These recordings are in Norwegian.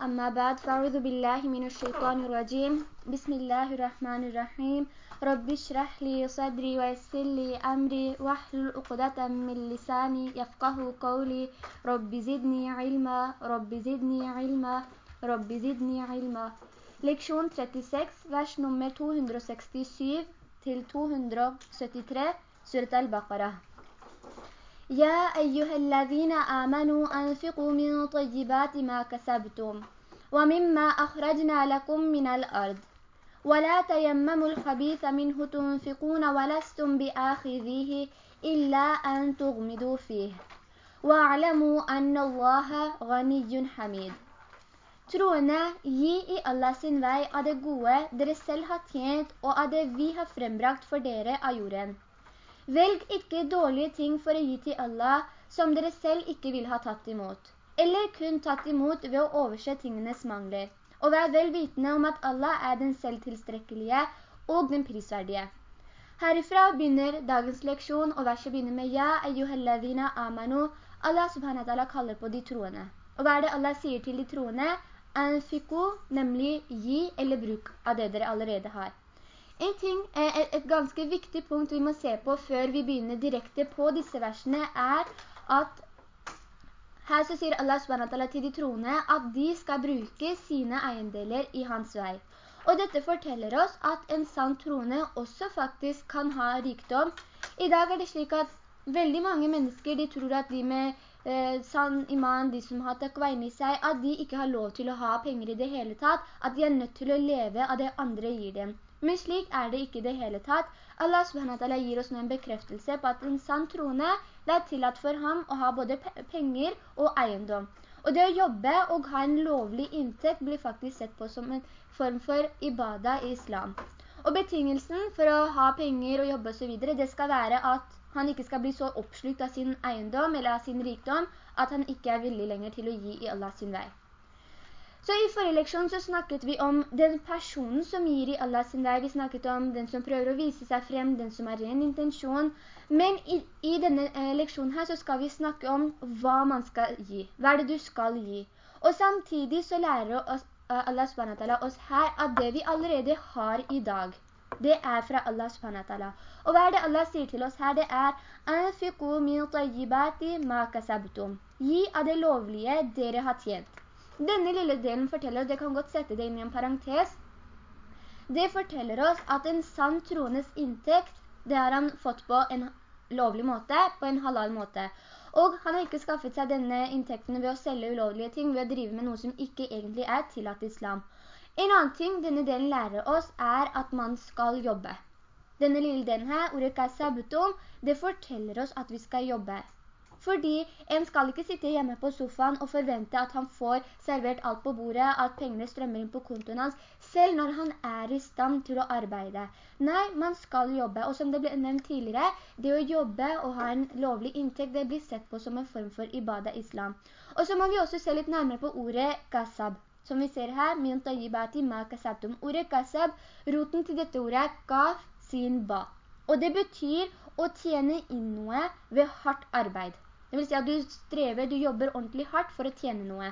أما بعد فأعوذ بالله من الشيطان الرجيم. بسم الله الرحمن الرحيم. رب اشرح لي صدري ويسر لي أمري. واحلل عقدة من لساني يفقه قولي. رب زدني علما. رب زدني علما. رب زدني علما. Leksjon 36, vers nummer 267 til 273, Surat al-Baqarah. يا أيها الذين آمنوا أنفقوا من طيبات ما كسبتم ومما أخرجنا لكم من الأرض. ولا تيمموا الخبيث منه تنفقون ولستم بآخذيه إلا أن تغمدوا فيه. واعلموا أن الله غني حميد. Troende, gi i Allah sin vei av det gode dere selv har tjent og av det vi har frembrakt for dere av jorden. Velg ikke dårlige ting for å gi til Allah som dere selv ikke vil ha tatt imot, eller kun tatt imot ved å overse tingenes mangler. Og vær vel vitende om at Allah er den selvtilstrekkelige og den prisverdige. Herifra begynner dagens leksjon, og verset begynner med «Ja, ayyuhalladhina amanu». Allah subhanahu wa ta'ala kaller på de troende. Og hva er det Allah sier til de troende? «Anfiku», nemlig gi eller bruk av det dere allerede har. En ting, et, et ganske viktig punkt vi må se på før vi begynner direkte på disse versene, er at her så sier Allah SWT til de troende at de skal bruke sine eiendeler i hans vei. Og dette forteller oss at en sann troende også faktisk kan ha rikdom. I dag er det slik at veldig mange mennesker de tror at de med eh, sann iman, de som har takva i seg, at de ikke har lov til å ha penger i det hele tatt, at de er nødt til å leve av det andre gir dem. Men slik er det ikke det hele tatt. Allah SWT gir oss nå en bekreftelse på at en sann troende, det er tillatt for ham å ha både penger og eiendom. Og det å jobbe og ha en lovlig inntekt blir faktisk sett på som en form for ibada i islam. Og betingelsen for å ha penger og jobbe og så videre, det skal være at han ikke skal bli så oppslukt av sin eiendom eller av sin rikdom, at han ikke er villig lenger til å gi i Allah sin vei. Så i forrige leksjon så snakket vi om den personen som gir i Allah sin vei. Vi snakket om den som prøver å vise seg frem, den som har ren intensjon. Men i, i denne eh, leksjonen her så skal vi snakke om hva man skal gi. Hva er det du skal gi? Og samtidig så lærer oss, uh, Allah SWT oss her at det vi allerede har i dag, det er fra Allah SWT. Og hva er det Allah sier til oss her? Det er «Anfiku min tayyibati ma kasabtum». Gi av det lovlige dere har tjent. Denne lille delen forteller, det kan godt sette det inn i en parentes, det forteller oss at en sann troendes inntekt, det har han fått på en lovlig måte, på en halal måte. Og han har ikke skaffet seg denne inntekten ved å selge ulovlige ting, ved å drive med noe som ikke egentlig er tillatt islam. En annen ting denne delen lærer oss er at man skal jobbe. Denne lille delen her, ordet kasabutum, det forteller oss at vi skal jobbe. Fordi en skal ikke sitte hjemme på sofaen og forvente at han får servert alt på bordet, at pengene strømmer inn på kontoen hans, selv når han er i stand til å arbeide. Nei, man skal jobbe, og som det ble nevnt tidligere, det å jobbe og ha en lovlig inntekt, det blir sett på som en form for ibada islam. Og så må vi også se litt nærmere på ordet kasab. Som vi ser her, min tayyibati ma kasabtum. Ordet kasab, roten til dette ordet er kaf sin ba. Og det betyr å tjene inn noe ved hardt arbeid. Det vil si at du strever, du jobber ordentlig hardt for å tjene noe.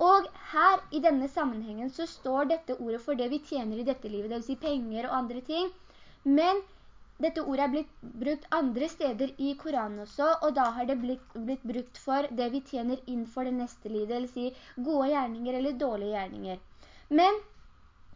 Og her i denne sammenhengen så står dette ordet for det vi tjener i dette livet, det vil si penger og andre ting. Men dette ordet er blitt brukt andre steder i Koranen også, og da har det blitt, blitt brukt for det vi tjener inn for det neste livet, det vil si gode gjerninger eller dårlige gjerninger. Men,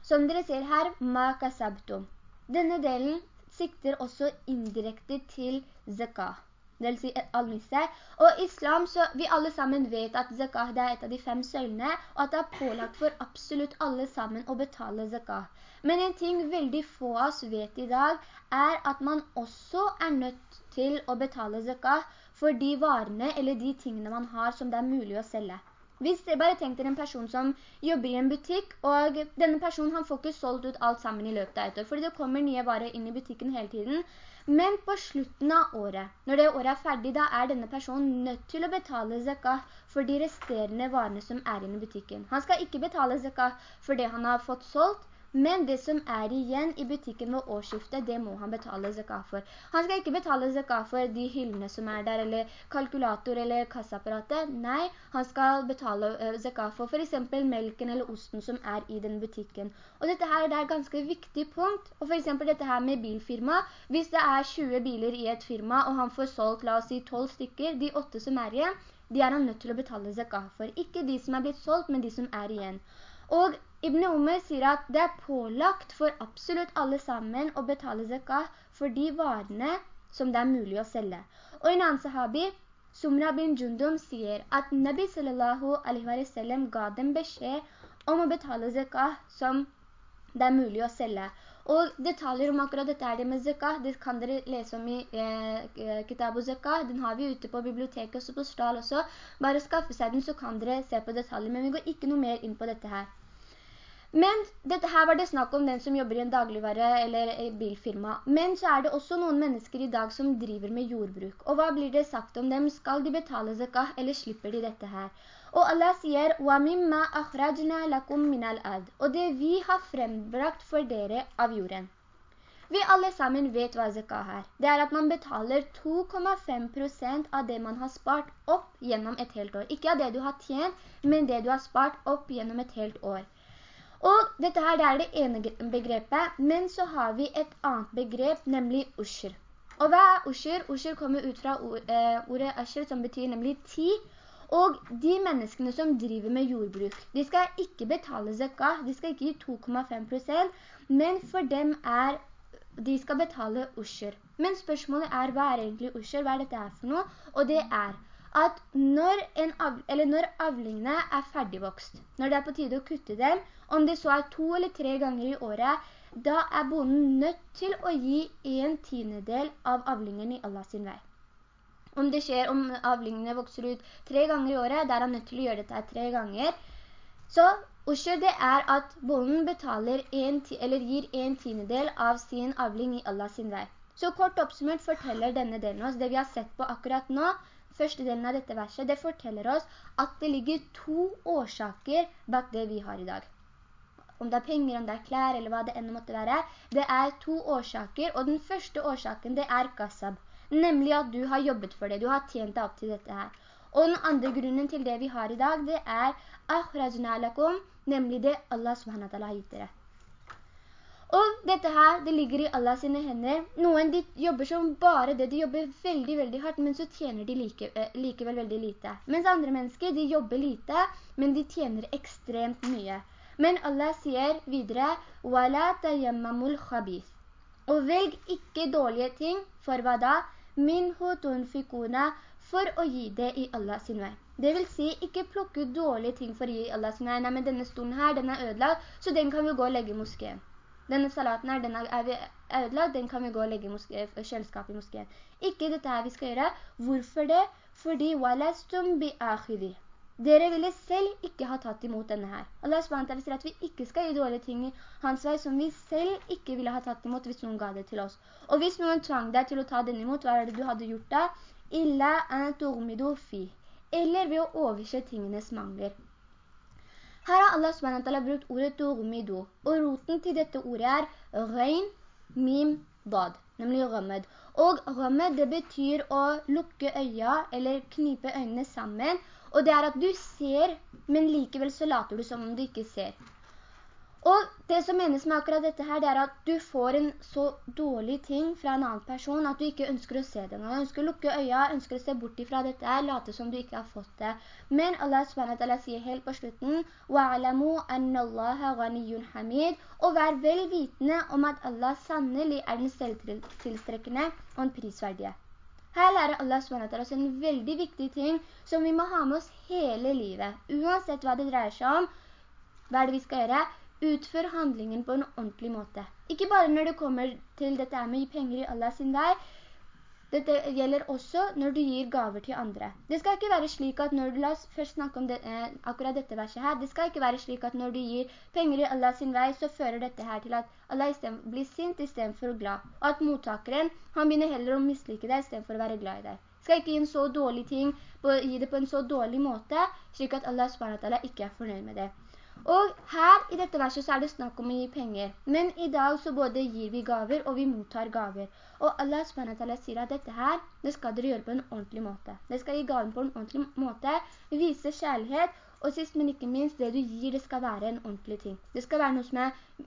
som dere ser her, ma kasabtum. Denne delen sikter også indirekte til zakah vil si almisse. Og islam, så vi alle sammen vet at zakah det er et av de fem søylene, og at det er pålagt for absolutt alle sammen å betale zakah. Men en ting veldig få av oss vet i dag, er at man også er nødt til å betale zakah for de varene eller de tingene man har som det er mulig å selge. Hvis dere bare tenker en person som jobber i en butikk, og denne personen han får ikke solgt ut alt sammen i løpet av et år, fordi det kommer nye varer inn i butikken hele tiden, men på slutten av året, når det året er ferdig, da er denne personen nødt til å betale zakah for de resterende varene som er inne i butikken. Han skal ikke betale zakah for det han har fått solgt, men det som er igjen i butikken ved årsskiftet, det må han betale zakat for. Han skal ikke betale zakat for de hyllene som er der, eller kalkulator eller kassaapparatet. Nei, han skal betale zakat for for eksempel melken eller osten som er i den butikken. Og dette her det er et ganske viktig punkt. Og for eksempel dette her med bilfirma. Hvis det er 20 biler i et firma, og han får solgt, la oss si 12 stykker, de 8 som er igjen, de er han nødt til å betale zakat for. Ikke de som er blitt solgt, men de som er igjen. Og Ibn Umar sier at det er pålagt for absolutt alle sammen å betale zakah for de varene som det er mulig å selge. Og en annen sahabi, Sumra bin Jundum, sier at Nabi sallallahu alaihi wa sallam ga dem beskjed om å betale zakah som det er mulig å selge. Og detaljer om akkurat dette er det med zakah, det kan dere lese om i eh, eh Kitabu Zakah. Den har vi ute på biblioteket og på Stal også. Bare skaffe seg den, så kan dere se på detaljer. Men vi går ikke noe mer inn på dette her. Men dette her var det snakk om den som jobber i en dagligvare eller bilfirma. Men så er det også noen mennesker i dag som driver med jordbruk. Og hva blir det sagt om dem? Skal de betale zakah, eller slipper de dette her? Og Allah sier, Og det vi har frembrakt for dere av jorden. Vi alle sammen vet hva zakah er. Det er at man betaler 2,5 prosent av det man har spart opp gjennom et helt år. Ikke av det du har tjent, men det du har spart opp gjennom et helt år. Og dette her det er det ene begrepet, men så har vi et annet begrep, nemlig usher. Og hva er usher? Usher kommer ut fra eh, ordet usher, som betyr nemlig ti. Og de menneskene som driver med jordbruk, de skal ikke betale zakah, de skal ikke gi 2,5 prosent, men for dem er, de skal betale usher. Men spørsmålet er, hva er egentlig usher? Hva er dette for noe? Og det er at når, av, når, avlingene er ferdigvokst, når det er på tide å kutte dem, om det så er to eller tre ganger i året, da er bonden nødt til å gi en tiendedel av avlingen i Allah sin vei. Om det skjer, om avlingene vokser ut tre ganger i året, da er han nødt til å gjøre dette tre ganger. Så Usher det er at bonden betaler en, eller gir en tiendedel av sin avling i Allah sin vei. Så kort oppsummert forteller denne delen oss det vi har sett på akkurat nå, første delen av dette verset, det forteller oss at det ligger to årsaker bak det vi har i dag. Om det er penger, om det er klær, eller hva det enda måtte være. Det er to årsaker, og den første årsaken det er kassab. Nemlig at du har jobbet for det, du har tjent deg opp til dette her. Og den andre grunnen til det vi har i dag, det er nemlig det Allah subhanahu har gitt dere. Og dette her, det ligger i Allah sine hender. Noen de jobber som bare det, de jobber veldig, veldig hardt, men så tjener de like, eh, likevel veldig lite. Mens andre mennesker, de jobber lite, men de tjener ekstremt mye. Men Allah sier videre, «Wala tayammamul khabith». Og velg ikke dårlige ting, for hva da? «Minhu tunfikuna», for å gi det i Allah sin vei. Det vil si, ikke plukke dårlige ting for å gi Allah sin vei. Nei, men denne stolen her, den er ødelagt, så den kan vi gå og legge i moskeen. Denne salaten her, den er, vi ødelagt, den kan vi gå og legge i kjøleskapet i moskeen. Ikke dette her vi skal gjøre. Hvorfor det? Fordi «Walastum bi akhidi». Dere ville selv ikke ha tatt imot denne her. Allah SWT sier at vi ikke skal gi dårlige ting i hans vei som vi selv ikke ville ha tatt imot hvis noen ga det til oss. Og hvis noen tvang deg til å ta den imot, hva er det du hadde gjort da? «Illa an turmidu fi». Eller ved å overse tingenes mangler. Her har Allah SWT brukt ordet «tughmidu», og roten til dette ordet er «røyn, mim, dad», nemlig «rømmed». Og «rømmed» det betyr å lukke øya, eller knipe øynene sammen, og det er at du ser, men likevel så later du som om du ikke ser. Og det som menes med akkurat dette her, det er at du får en så dårlig ting fra en annen person at du ikke ønsker å se den. Du ønsker å lukke øya, ønsker å se bort ifra dette her, late som du ikke har fått det. Men Allah SWT sier helt på slutten, وَعَلَمُوا أَنَّ اللَّهَ ghaniyun hamid», og vær vel vitende om at Allah sannelig er den selvtilstrekkende og en prisverdige. Her lærer Allah SWT oss en veldig viktig ting som vi må ha med oss hele livet. Uansett hva det dreier seg om, hva er det vi skal gjøre? Utfør handlingen på en ordentlig måte. Ikke bare når det kommer til dette med gi penger i Allah sin vei, dette gjelder også når du gir gaver til andre. Det skal ikke være slik at når du, la oss først snakke om det, eh, akkurat dette verset her, det skal ikke være slik at når du gir penger i Allah sin vei, så fører dette her til at Allah blir sint i stedet for glad. Og at mottakeren, han begynner heller å mislike deg i stedet for å være glad i deg. Skal ikke gi en så dårlig ting, gi det på en så dårlig måte, slik at Allah ikke er fornøyd med det. Og her i dette verset så er det snakk om å gi penger. Men i dag så både gir vi gaver og vi mottar gaver. Og Allah SWT sier at dette her, det skal dere gjøre på en ordentlig måte. Det skal gi gaven på en ordentlig måte, vise kjærlighet, og sist men ikke minst, det du gir, det skal være en ordentlig ting. Det skal være noe som, er,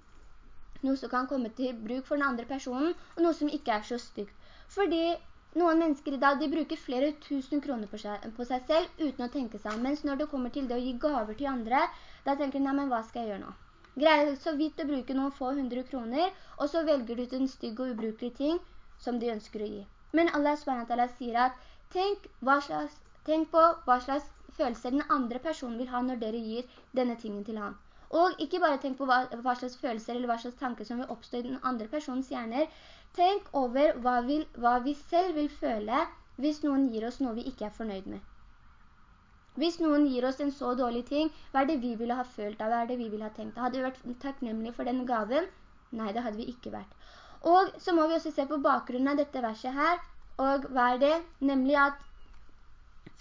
noe som kan komme til bruk for den andre personen, og noe som ikke er så stygt. Fordi noen mennesker i dag, de bruker flere tusen kroner på seg, på seg selv uten å tenke seg mens når det kommer til det å gi gaver til andre, da tenker de, nei, men hva skal jeg gjøre nå? Greier så vidt å bruke noen få hundre kroner, og så velger du ut en stygg og ubrukelig ting som de ønsker å gi. Men Allah SWT sier at tenk, slags, tenk på hva slags følelser den andre personen vil ha når dere gir denne tingen til han. Og ikke bare tenk på hva, hva, slags følelser eller hva slags tanker som vil oppstå i den andre personens hjerner, Tenk over hva, vil, hva vi selv vil føle hvis noen gir oss noe vi ikke er fornøyd med. Hvis noen gir oss en så dårlig ting, hva er det vi ville ha følt av? Hva er det vi ville ha tenkt? av? Hadde vi vært takknemlige for den gaven? Nei, det hadde vi ikke vært. Og så må vi også se på bakgrunnen av dette verset her. Og hva er det? Nemlig at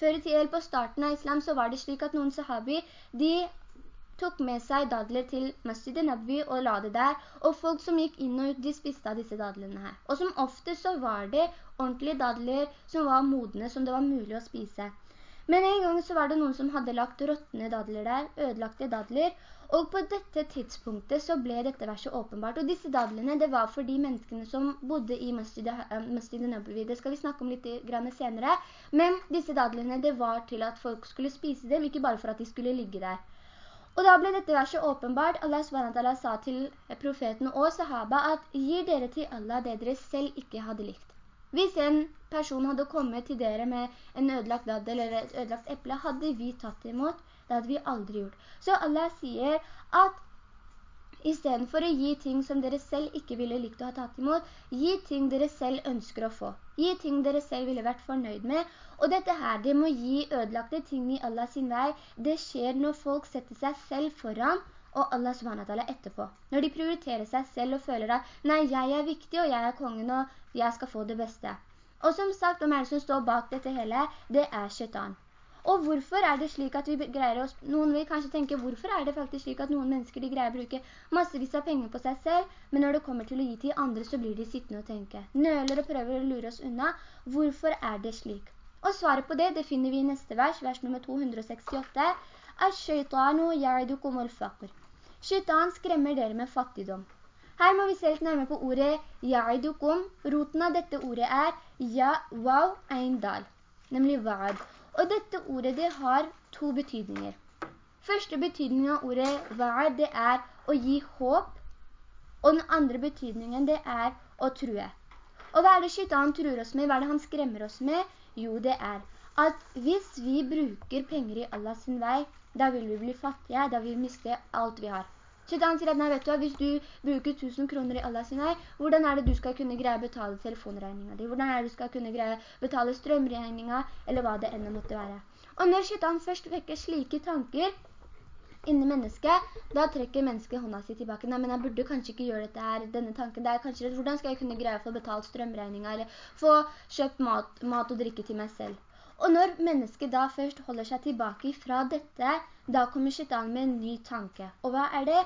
før i tiden, på starten av islam, så var det slik at noen sahabi, de tok med seg dadler til Masjid Nabvi og la det der, og folk som gikk inn og ut, de spiste av disse dadlene her. Og som ofte så var det ordentlige dadler som var modne, som det var mulig å spise. Men en gang så var det noen som hadde lagt råttende dadler der, ødelagte dadler, og på dette tidspunktet så ble dette verset åpenbart. Og disse dadlene, det var for de menneskene som bodde i Masjid, eh, Masjid Nabawi. Det skal vi snakke om litt senere. Men disse dadlene, det var til at folk skulle spise dem, ikke bare for at de skulle ligge der. Og da ble dette verset åpenbart. Allah SWT sa til profeten og sahaba at gir dere til Allah det dere selv ikke hadde likt. Hvis en person hadde kommet til dere med en ødelagt daddel eller et ødelagt eple, hadde vi tatt imot, det hadde vi aldri gjort. Så Allah sier at i stedet for å gi ting som dere selv ikke ville likt å ha tatt imot, gi ting dere selv ønsker å få. Gi ting dere selv ville vært fornøyd med. Og dette her, det må gi ødelagte ting i Allah sin vei. Det skjer når folk setter seg selv foran og Allah SWT etterpå. Når de prioriterer seg selv og føler at nei, jeg er viktig og jeg er kongen og jeg skal få det beste. Og som sagt, hvem er det som står bak dette hele? Det er shaitan. Og hvorfor er det slik at vi greier oss, noen vil kanskje tenke, hvorfor er det faktisk slik at noen mennesker de greier å bruke massevis av penger på seg selv, men når det kommer til å gi til andre, så blir de sittende og tenke. Nøler og prøver å lure oss unna. Hvorfor er det slik? Og svaret på det, det finner vi i neste vers, vers nummer 268. «Ash-shaytanu ya'idukum al-faqr». Shaitan skremmer dere med fattigdom. Her må vi se litt nærmere på ordet «ya'idukum». Roten av dette ordet er «ja, wow, ein dal», nemlig «wa'ad». Og dette ordet det har to betydninger. Første betydning av ordet «vaad» det er å gi håp, og den andre betydningen det er å true. Og hva er det skytan truer oss med? Hva er det han skremmer oss med? Jo, det er at hvis vi bruker penger i Allahs vei, da vil vi bli fattige, da vil vi miste alt vi har. Shaitan sier at nei, vet du, hvis du bruker 1000 kroner i Allahs vei, hvordan er det du skal kunne greie å betale telefonregningen din? Hvordan er det du skal kunne greie å betale strømregningen, eller hva det enda måtte være? Og når shaitan først vekker slike tanker inni mennesket, da trekker mennesket hånda si tilbake. Nei, men jeg burde kanskje ikke gjøre dette her, denne tanken. Det er kanskje, hvordan skal jeg kunne greie å få betalt strømregninger, eller få kjøpt mat, mat og drikke til meg selv? Og når mennesket da først holder seg tilbake fra dette, da kommer shaitan med en ny tanke. Og hva er det?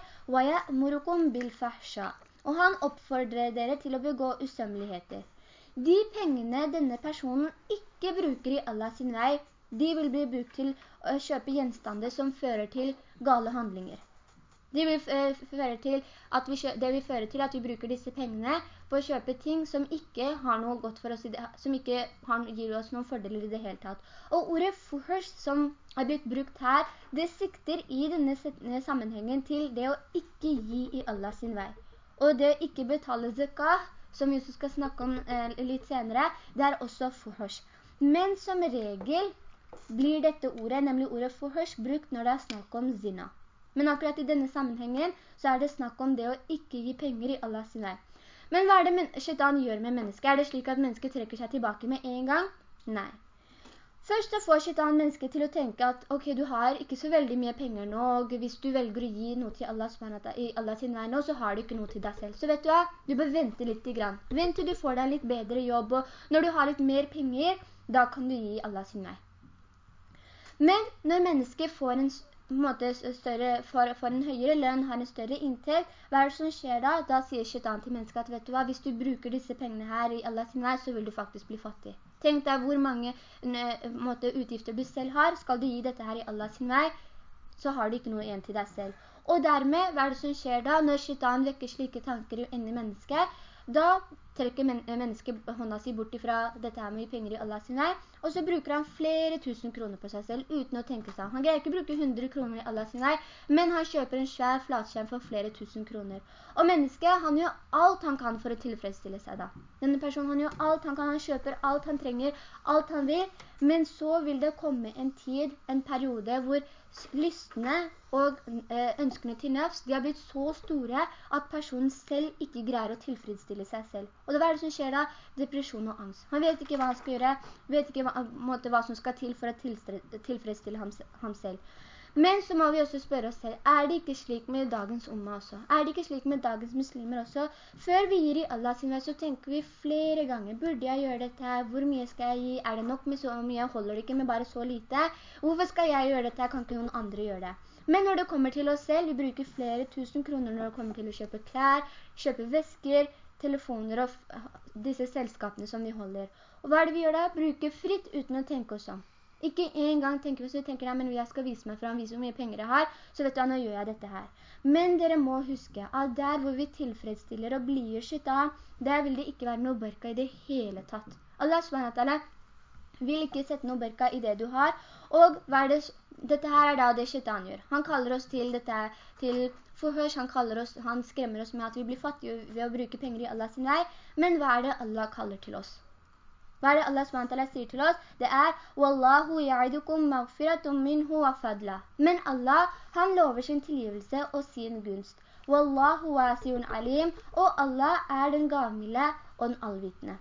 Og han oppfordrer dere til å begå usømmeligheter. De pengene denne personen ikke bruker i Allah sin vei, de vil bli brukt til å kjøpe gjenstander som fører til gale handlinger. Det vil, eh, føre til at vi, det vil føre til at vi bruker disse pengene på å kjøpe ting som ikke har noe godt for oss, som ikke har, gir oss noen fordeler i det hele tatt. Og ordet fuhers som har blitt brukt her, det sikter i denne sammenhengen til det å ikke gi i Allah sin vei. Og det å ikke betale zakah, som Jesus skal snakke om eh, litt senere, det er også fuhers. Men som regel blir dette ordet, nemlig ordet fuhers, brukt når det er snakk om zina. Men akkurat i denne sammenhengen så er det snakk om det å ikke gi penger i Allahs vei. Men hva er det shaitan gjør med mennesket? Er det slik at mennesket trekker seg tilbake med en gang? Nei. Først så får shaitan mennesket til å tenke at ok, du har ikke så veldig mye penger nå, og hvis du velger å gi noe til Allah, i Allah sin vei nå, så har du ikke noe til deg selv. Så vet du hva? Du bør vente litt grann. Vent til du får deg litt bedre jobb, og når du har litt mer penger, da kan du gi Allah sin vei. Men når mennesket får en måte, større, for, for, en høyere lønn, har en større inntekt, hva er det som skjer da? Da sier shaitan til mennesket at, vet du hva, hvis du bruker disse pengene her i Allahs vei, så vil du faktisk bli fattig. Tenk deg hvor mange måte, utgifter du selv har, skal du gi dette her i Allahs vei, så har du ikke noe igjen til deg selv. Og dermed, hva er det som skjer da, når shaitan vekker slike tanker inni mennesket? Da trekker men mennesket hånda si bort fra dette her med penger i Allah sin vei, og så bruker han flere tusen kroner på seg selv uten å tenke seg. Han greier ikke å bruke 100 kroner i Allah sin vei, men han kjøper en svær flatskjerm for flere tusen kroner. Og mennesket, han gjør alt han kan for å tilfredsstille seg da. Denne personen, han gjør alt han kan, han kjøper alt han trenger, alt han vil, men så vil det komme en tid, en periode hvor lystene og eh, ønskene til nefs, de har blitt så store at personen selv ikke greier å tilfredsstille seg selv. Og det er det som skjer da? Depresjon og angst. Han vet ikke hva han skal gjøre, vet ikke hva, måte, hva som skal til for å tilfredsstille ham, ham selv. Men så må vi også spørre oss selv, er det ikke slik med dagens umma også? Er det ikke slik med dagens muslimer også? Før vi gir i Allah sin vei, så tenker vi flere ganger, burde jeg gjøre dette her? Hvor mye skal jeg gi? Er det nok med så mye? Holder det ikke med bare så lite? Hvorfor skal jeg gjøre dette her? Kan ikke noen andre gjøre det? Men når det kommer til oss selv, vi bruker flere tusen kroner når det kommer til å kjøpe klær, kjøpe vesker, telefoner og disse selskapene som vi holder. Og hva er det vi gjør da? Bruker fritt uten å tenke oss om. Ikke en gang tenker vi så tenker, ja, men jeg skal vise meg fram, vise hvor mye penger jeg har, så vet du, nå gjør jeg dette her. Men dere må huske at der hvor vi tilfredsstiller og blir shaitan, der vil det ikke være noe børka i det hele tatt. Allah SWT vil ikke sette noe børka i det du har, og det, dette her er da det Shetan gjør. Han kaller oss til dette, til forhørs, han, oss, han skremmer oss med at vi blir fattige ved å bruke penger i Allahs vei, men hva er det Allah kaller til oss? Hva er det Allah SWT sier til oss? Det er «Wallahu ya'idukum maghfiratum minhu wa fadla». Men Allah, han lover sin tilgivelse og sin gunst. «Wallahu wasiun alim», og Allah er den gavmille og den allvitende.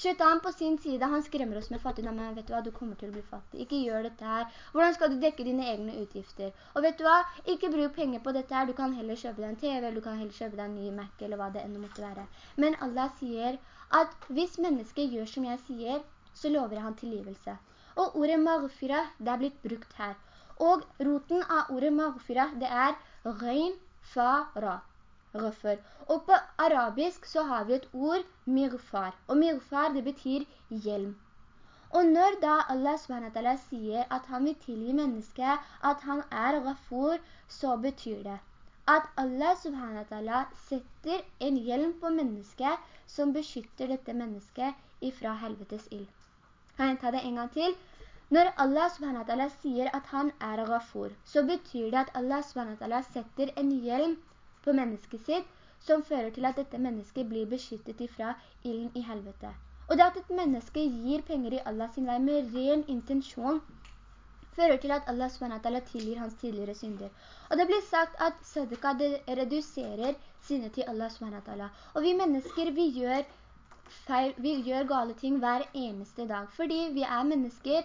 Shaitan på sin side, han skremmer oss med fattigdom, men vet du hva, du kommer til å bli fattig. Ikke gjør dette her. Hvordan skal du dekke dine egne utgifter? Og vet du hva, ikke bruk penger på dette her. Du kan heller kjøpe deg en TV, eller du kan heller kjøpe deg en ny Mac, eller hva det enda måtte være. Men Allah sier at hvis mennesket gjør som jeg sier, så lover han tilgivelse. Og ordet maghfira, det er blitt brukt her. Og roten av ordet maghfira, det er rein fa. Røffer. Og på arabisk så har vi et ord mirfar. Og mirfar det betyr hjelm. Og når da Allah SWT sier at han vil tilgi mennesket, at han er ghafur, så betyr det at Allah SWT setter en hjelm på mennesket som beskytter dette mennesket ifra helvetes ild. Kan jeg ta det en gang til? Når Allah SWT sier at han er ghafur, så betyr det at Allah SWT setter en hjelm på mennesket sitt som fører til at dette mennesket blir beskyttet ifra illen i helvete. Og det at et menneske gir penger i Allah sin vei med ren intensjon, fører til at Allah SWT tilgir hans tidligere synder. Og det blir sagt at sadaka reduserer sinne til Allah SWT. Og vi mennesker, vi gjør, feil, vi gjør gale ting hver eneste dag, fordi vi er mennesker.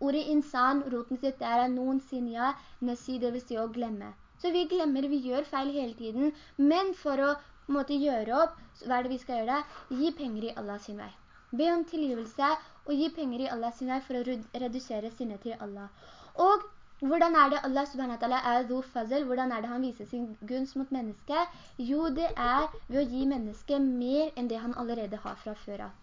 Ordet insan, roten sitt er noen sinja, nesi, det vil si å glemme. Så vi glemmer, vi gjør feil hele tiden, men for å måtte gjøre opp, hva er det vi skal gjøre? Gi penger i Allah sin vei. Be om tilgivelse og gi penger i Allah sin vei for å redusere sinnet til Allah. Og hvordan er det Allah subhanahu er dhu fazl? Hvordan er det han viser sin gunst mot mennesket? Jo, det er ved å gi mennesket mer enn det han allerede har fra før av.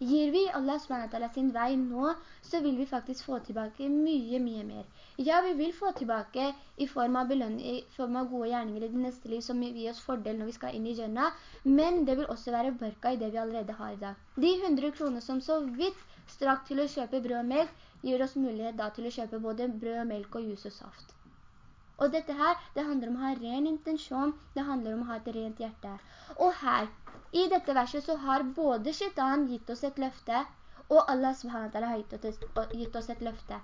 Gir vi Allah SWT sin vei nå, så vil vi faktisk få tilbake mye, mye mer. Ja, vi vil få tilbake i form av i form av gode gjerninger i det neste liv som gir oss fordel når vi skal inn i Jannah, men det vil også være børka i det vi allerede har i dag. De 100 kroner som så vidt strakk til å kjøpe brød og melk, gir oss mulighet da til å kjøpe både brød, melk og jus og saft. Og dette her, det handler om å ha ren intensjon, det handler om å ha et rent hjerte. Og her, i dette verset så har både shaitan gitt oss et løfte, og Allah SWT har gitt oss et løfte.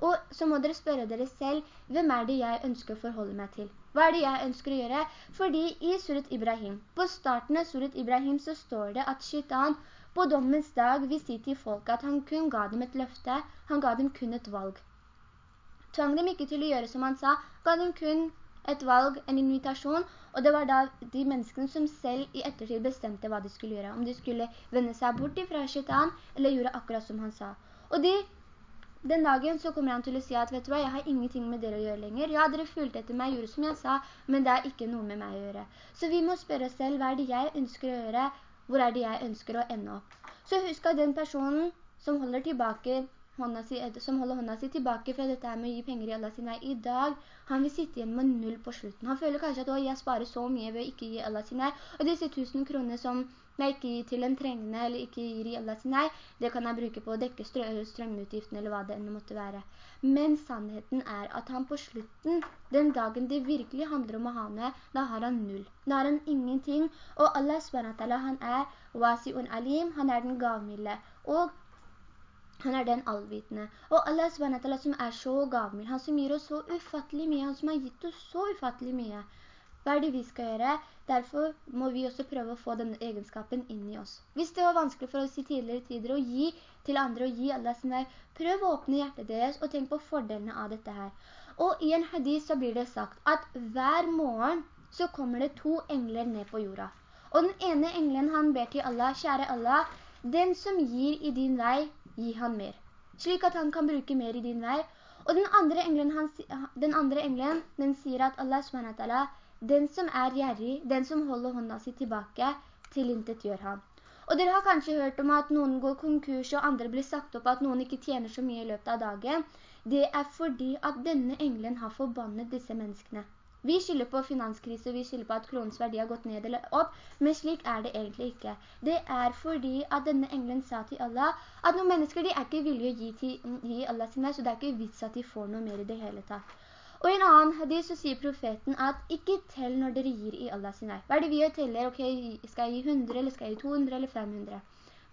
Og så må dere spørre dere selv, hvem er det jeg ønsker å forholde meg til? Hva er det jeg ønsker å gjøre? Fordi i Surat Ibrahim, på starten av Surat Ibrahim så står det at shaitan på dommens dag vil si til folk at han kun ga dem et løfte, han ga dem kun et valg. Tvang dem ikke til å gjøre som han sa, ga dem kun et valg, en invitasjon, og det var da de menneskene som selv i ettertid bestemte hva de skulle gjøre. Om de skulle vende seg bort fra shaitan, eller gjøre akkurat som han sa. Og de den dagen så kommer han til å si at, vet du hva, jeg har ingenting med dere å gjøre lenger. Ja, dere fulgte etter meg, gjorde som jeg sa, men det er ikke noe med meg å gjøre. Så vi må spørre oss selv, hva er det jeg ønsker å gjøre? Hvor er det jeg ønsker å ende opp? Så husk at den personen som holder tilbake si, som holder hånda si tilbake fra dette med å gi penger i Allah sin vei i dag, han vil sitte igjen med null på slutten. Han føler kanskje at jeg sparer så mye ved å ikke gi Allah sin vei, og disse tusen kroner som jeg ikke gir til en trengende eller ikke gir i Allah sin vei, det kan jeg bruke på å dekke strømutgiftene eller hva det enn måtte være. Men sannheten er at han på slutten, den dagen det virkelig handler om å ha med, da har han null. Da har han ingenting, og Allah SWT, han er wasi'un alim, han er den gavmille. og han er den allvitende. Og Allah SWT som er så gavmild, han som gir oss så ufattelig mye, han som har gitt oss så ufattelig mye, hva er det vi skal gjøre? Derfor må vi også prøve å få denne egenskapen inn i oss. Hvis det var vanskelig for oss i tidligere tider å gi til andre og gi Allah sin vei, prøv å åpne hjertet deres og tenk på fordelene av dette her. Og i en hadith så blir det sagt at hver morgen så kommer det to engler ned på jorda. Og den ene englen han ber til Allah, kjære Allah, den som gir i din vei, gi han mer. Slik at han kan bruke mer i din vei. Og den andre englen, han, den, andre englen, den sier at Allah SWT, den som er gjerrig, den som holder hånda si tilbake, tilintet gjør han. Og dere har kanskje hørt om at noen går konkurs og andre blir sagt opp at noen ikke tjener så mye i løpet av dagen. Det er fordi at denne englen har forbannet disse menneskene. Vi skylder på finanskrise, vi skylder på at kronens verdi har gått ned eller opp, men slik er det egentlig ikke. Det er fordi at denne englen sa til Allah at noen mennesker de er ikke villige å gi, til, gi Allah sin vei, så det er ikke vits at de får noe mer i det hele tatt. Og i en annen hadith så sier profeten at ikke tell når dere gir i Allah sin vei. Hva er det vi gjør teller? Ok, skal jeg gi 100, eller skal jeg gi 200, eller 500?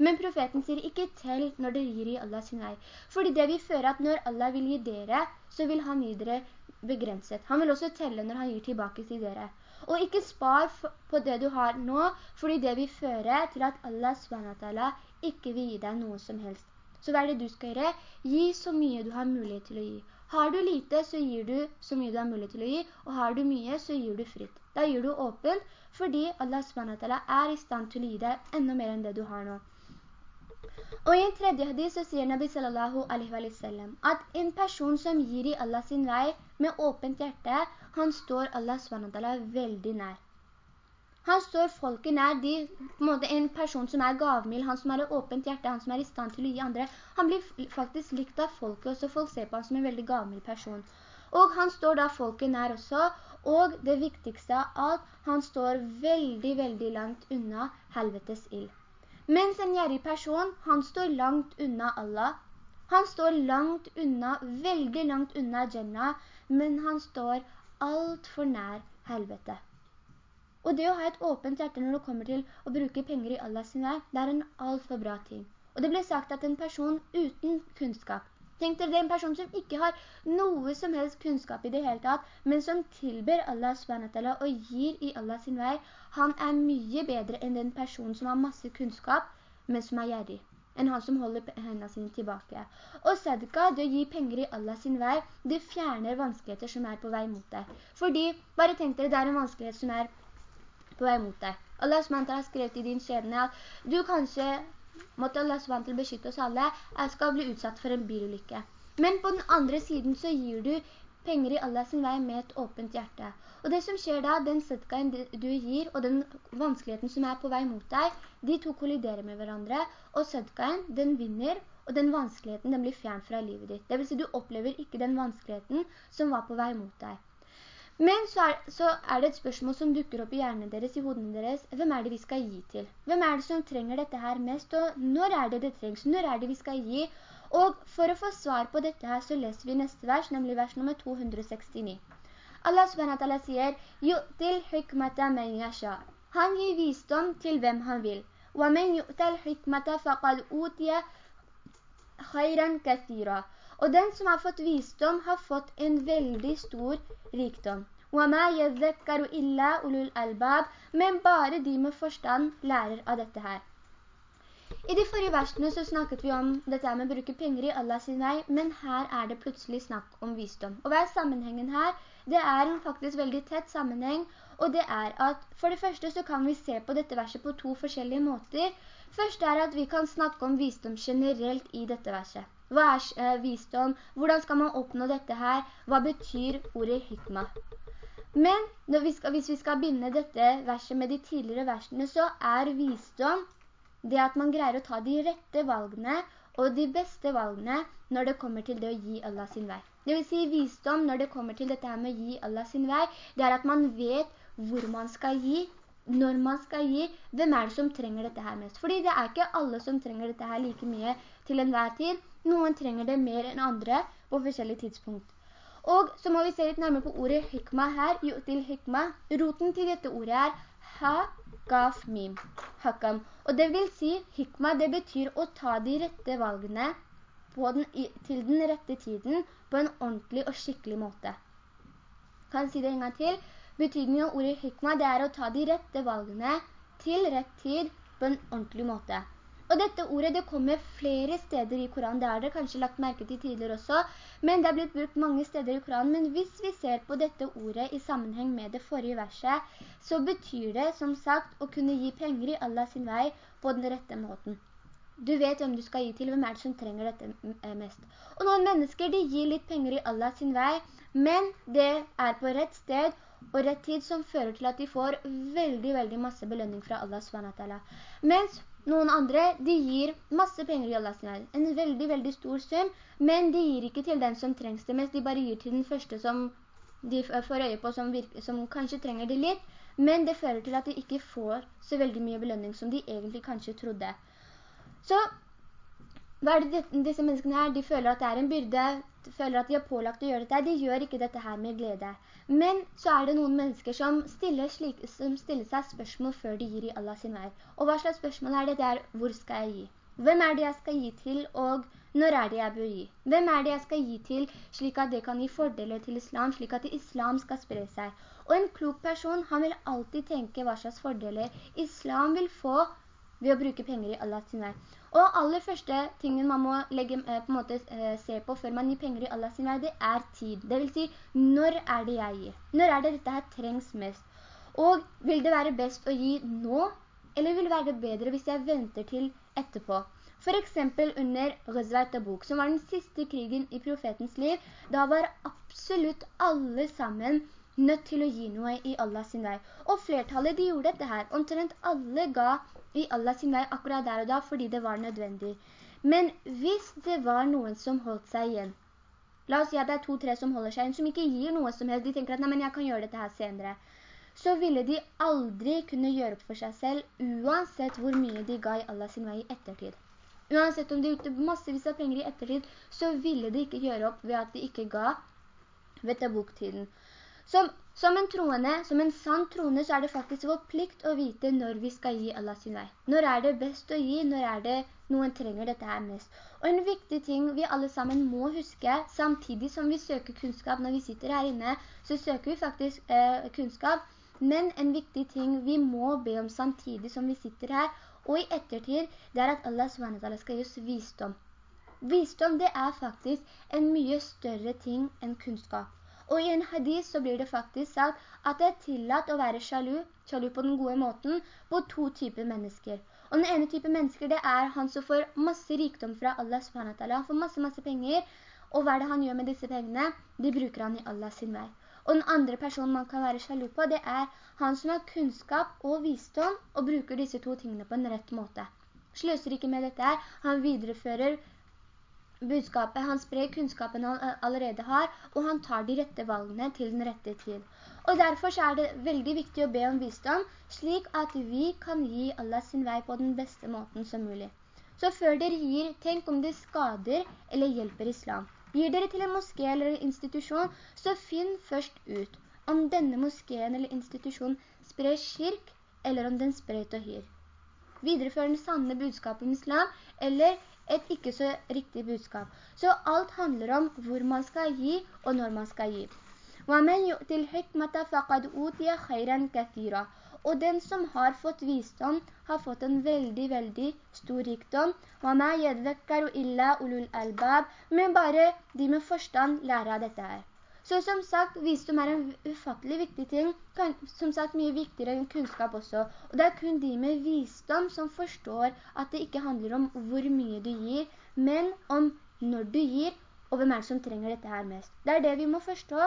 Men profeten sier ikke tell når dere gir i Allah sin vei. Fordi det vi fører at når Allah vil gi dere, så vil han gi dere begrenset. Han vil også telle når han gir tilbake til dere. Og ikke spar på det du har nå, fordi det vil føre til at Allah SWT ikke vil gi deg noe som helst. Så hva er det du skal gjøre? Gi så mye du har mulighet til å gi. Har du lite, så gir du så mye du har mulighet til å gi, og har du mye, så gir du fritt. Da gir du åpent, fordi Allah SWT er i stand til å gi deg enda mer enn det du har nå. Og i en tredje hadis så sier Nabi sallallahu alaihi wa sallam at en person som gir i Allah sin vei med åpent hjerte, han står Allah SWT veldig nær. Han står folket nær, de, på en, en person som er gavmild, han som har et åpent hjerte, han som er i stand til å gi andre. Han blir faktisk likt av folket, og så folk ser på han som en veldig gavmild person. Og han står da folket nær også, og det viktigste av alt, han står veldig, veldig langt unna helvetes ild. Mens en gjerrig person, han står langt unna Allah. Han står langt unna, veldig langt unna Jannah, men han står alt for nær helvete. Og det å ha et åpent hjerte når det kommer til å bruke penger i Allah sin vei, det er en alt for bra ting. Og det ble sagt at en person uten kunnskap, tenk dere det en person som ikke har noe som helst kunnskap i det hele tatt, men som tilber Allah SWT og gir i Allah sin vei, han er mye bedre enn den personen som har masse kunnskap, men som er gjerrig enn han som holder hendene sine tilbake. Og sadka, det å gi penger i Allah sin vei, det fjerner vanskeligheter som er på vei mot deg. Fordi, bare tenk dere, det er en vanskelighet som er på vei mot deg. Allah SWT har skrevet i din skjebne at du kanskje, måtte Allah SWT beskytte oss alle, skal bli utsatt for en bilulykke. Men på den andre siden så gir du penger i Allahs vei med et åpent hjerte. Og det som skjer da, den sedkaen du gir, og den vanskeligheten som er på vei mot deg, de to kolliderer med hverandre, og sedkaen, den vinner, og den vanskeligheten, den blir fjern fra livet ditt. Det vil si, du opplever ikke den vanskeligheten som var på vei mot deg. Men så er, så er, det et spørsmål som dukker opp i hjernen deres, i hodene deres. Hvem er det vi skal gi til? Hvem er det som trenger dette her mest? Og når er det det trengs? Når er det vi skal gi? Og for å få svar på dette her, så leser vi neste vers, nemlig vers nummer 269. Allah subhanahu sier, «Yu'til hikmata men yasha». Han gir visdom til hvem han vil. «Wa yu'tal hikmata faqad utiya khayran kathira». Og den som har fått visdom har fått en veldig stor rikdom. Men bare de med forstand lærer av dette her. I de forrige versene så snakket vi om dette med å bruke penger i Allah sin vei, men her er det plutselig snakk om visdom. Og hva er sammenhengen her? det er en faktisk veldig tett sammenheng, og det er at for det første så kan vi se på dette verset på to forskjellige måter. Først er at vi kan snakke om visdom generelt i dette verset. Hva er eh, visdom? Hvordan skal man oppnå dette her? Hva betyr ordet hikma? Men vi skal, hvis vi skal binde dette verset med de tidligere versene, så er visdom det at man greier å ta de rette valgene og de beste valgene når det kommer til det å gi Allah sin vei. Det vil si visdom når det kommer til dette her med å gi Allah sin vei, det er at man vet hvor man skal gi, når man skal gi, hvem er det som trenger dette her mest? Fordi det er ikke alle som trenger dette her like mye til enhver tid. Noen trenger det mer enn andre på forskjellige tidspunkt. Og så må vi se litt nærmere på ordet hikma her, jo til hikma. Roten til dette ordet er ha, gaf, mim, hakam. Og det vil si, hikma det betyr å ta de rette valgene den, til den rette tiden på en ordentlig og skikkelig måte. Kan si det en gang til? Betydningen av ordet hikma det er å ta de rette valgene til rett tid på en ordentlig måte. Og dette ordet det kommer flere steder i Koranen, det har det kanskje lagt merke til tidligere også, men det er blitt brukt mange steder i Koranen, men hvis vi ser på dette ordet i sammenheng med det forrige verset, så betyr det som sagt å kunne gi penger i Allah sin vei på den rette måten. Du vet hvem du skal gi til, hvem er det som trenger dette eh, mest. Og noen mennesker, de gir litt penger i Allah sin vei, men det er på rett sted og rett tid som fører til at de får veldig, veldig masse belønning fra Allah SWT. Mens noen andre, de gir masse penger i Allahs nær, en veldig, veldig stor sum, men de gir ikke til den som trengs det mest, de bare gir til den første som de får øye på, som, virker, som kanskje trenger det litt, men det fører til at de ikke får så veldig mye belønning som de egentlig kanskje trodde. Så hva er det disse menneskene her? De føler at det er en byrde, de føler at de har pålagt å gjøre dette. De gjør ikke dette her med glede. Men så er det noen mennesker som stiller, slik, som stiller seg spørsmål før de gir i Allah sin vei. Og hva slags spørsmål er det? Det er, hvor skal jeg gi? Hvem er det jeg skal gi til, og når er det jeg bør gi? Hvem er det jeg skal gi til, slik at det kan gi fordeler til islam, slik at islam skal spre seg? Og en klok person, han vil alltid tenke hva slags fordeler islam vil få ved å bruke penger i Allahs vei. Og aller første tingen man må legge, eh, på en måte, eh, se på før man gir penger i Allah sin vei, det er tid. Det vil si, når er det jeg gir? Når er det dette her trengs mest? Og vil det være best å gi nå, eller vil det være bedre hvis jeg venter til etterpå? For eksempel under Ghazwat Tabuk, som var den siste krigen i profetens liv, da var absolutt alle sammen nødt til å gi noe i Allah sin vei. Og flertallet de gjorde dette her. Omtrent alle ga i Allah sin vei akkurat der og da, fordi det var nødvendig. Men hvis det var noen som holdt seg igjen, la oss si at det er to-tre som holder seg igjen, som ikke gir noe som helst, de tenker at nei, men jeg kan gjøre dette her senere, så ville de aldri kunne gjøre opp for seg selv, uansett hvor mye de ga i Allah sin vei i ettertid. Uansett om de gjorde massevis av penger i ettertid, så ville de ikke gjøre opp ved at de ikke ga ved tabuktiden. Som, som, en troende, som en sann troende, så er det faktisk vår plikt å vite når vi skal gi Allah sin vei. Når er det best å gi? Når er det noen trenger dette her mest? Og en viktig ting vi alle sammen må huske, samtidig som vi søker kunnskap når vi sitter her inne, så søker vi faktisk eh, kunnskap. Men en viktig ting vi må be om samtidig som vi sitter her, og i ettertid, det er at Allah SWT skal gi oss visdom. Visdom det er faktisk en mye større ting enn kunnskap. Og i en hadis så blir det faktisk sagt at det er tillatt å være sjalu, sjalu på den gode måten, på to typer mennesker. Og den ene type mennesker det er han som får masse rikdom fra Allah subhanahu Han får masse, masse penger, og hva det han gjør med disse pengene? De bruker han i Allah sin vei. Og den andre personen man kan være sjalu på, det er han som har kunnskap og visdom, og bruker disse to tingene på en rett måte. Sløser ikke med dette han viderefører budskapet, han sprer kunnskapen han allerede har, og han tar de rette valgene til den rette tid. Og derfor er det veldig viktig å be om visdom, slik at vi kan gi Allah sin vei på den beste måten som mulig. Så før dere gir, tenk om det skader eller hjelper islam. Gir dere til en moské eller en institusjon, så finn først ut om denne moskeen eller institusjonen sprer kirk, eller om den sprer tohir. Viderefører den sanne budskap om islam, eller et ikke så riktig budskap. Så alt handler om hvor man skal gi og når man skal gi. Og den som har fått visdom, har fått en veldig, veldig stor rikdom. Men bare de med forstand lærer av dette her. Så som sagt, visdom er en ufattelig viktig ting, som sagt mye viktigere enn kunnskap også. Og det er kun de med visdom som forstår at det ikke handler om hvor mye du gir, men om når du gir, og hvem er det som trenger dette her mest. Det er det vi må forstå.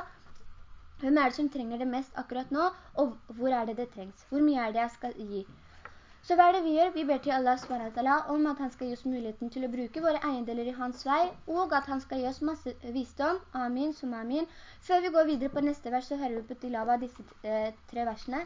Hvem er det som trenger det mest akkurat nå, og hvor er det det trengs? Hvor mye er det jeg skal gi? Så hva er det vi gjør? Vi ber til Allah SWT om at han skal gi oss muligheten til å bruke våre eiendeler i hans vei, og at han skal gi oss masse visdom. Amin, som amin. Før vi går videre på neste vers, så hører vi på tilava disse eh, tre versene.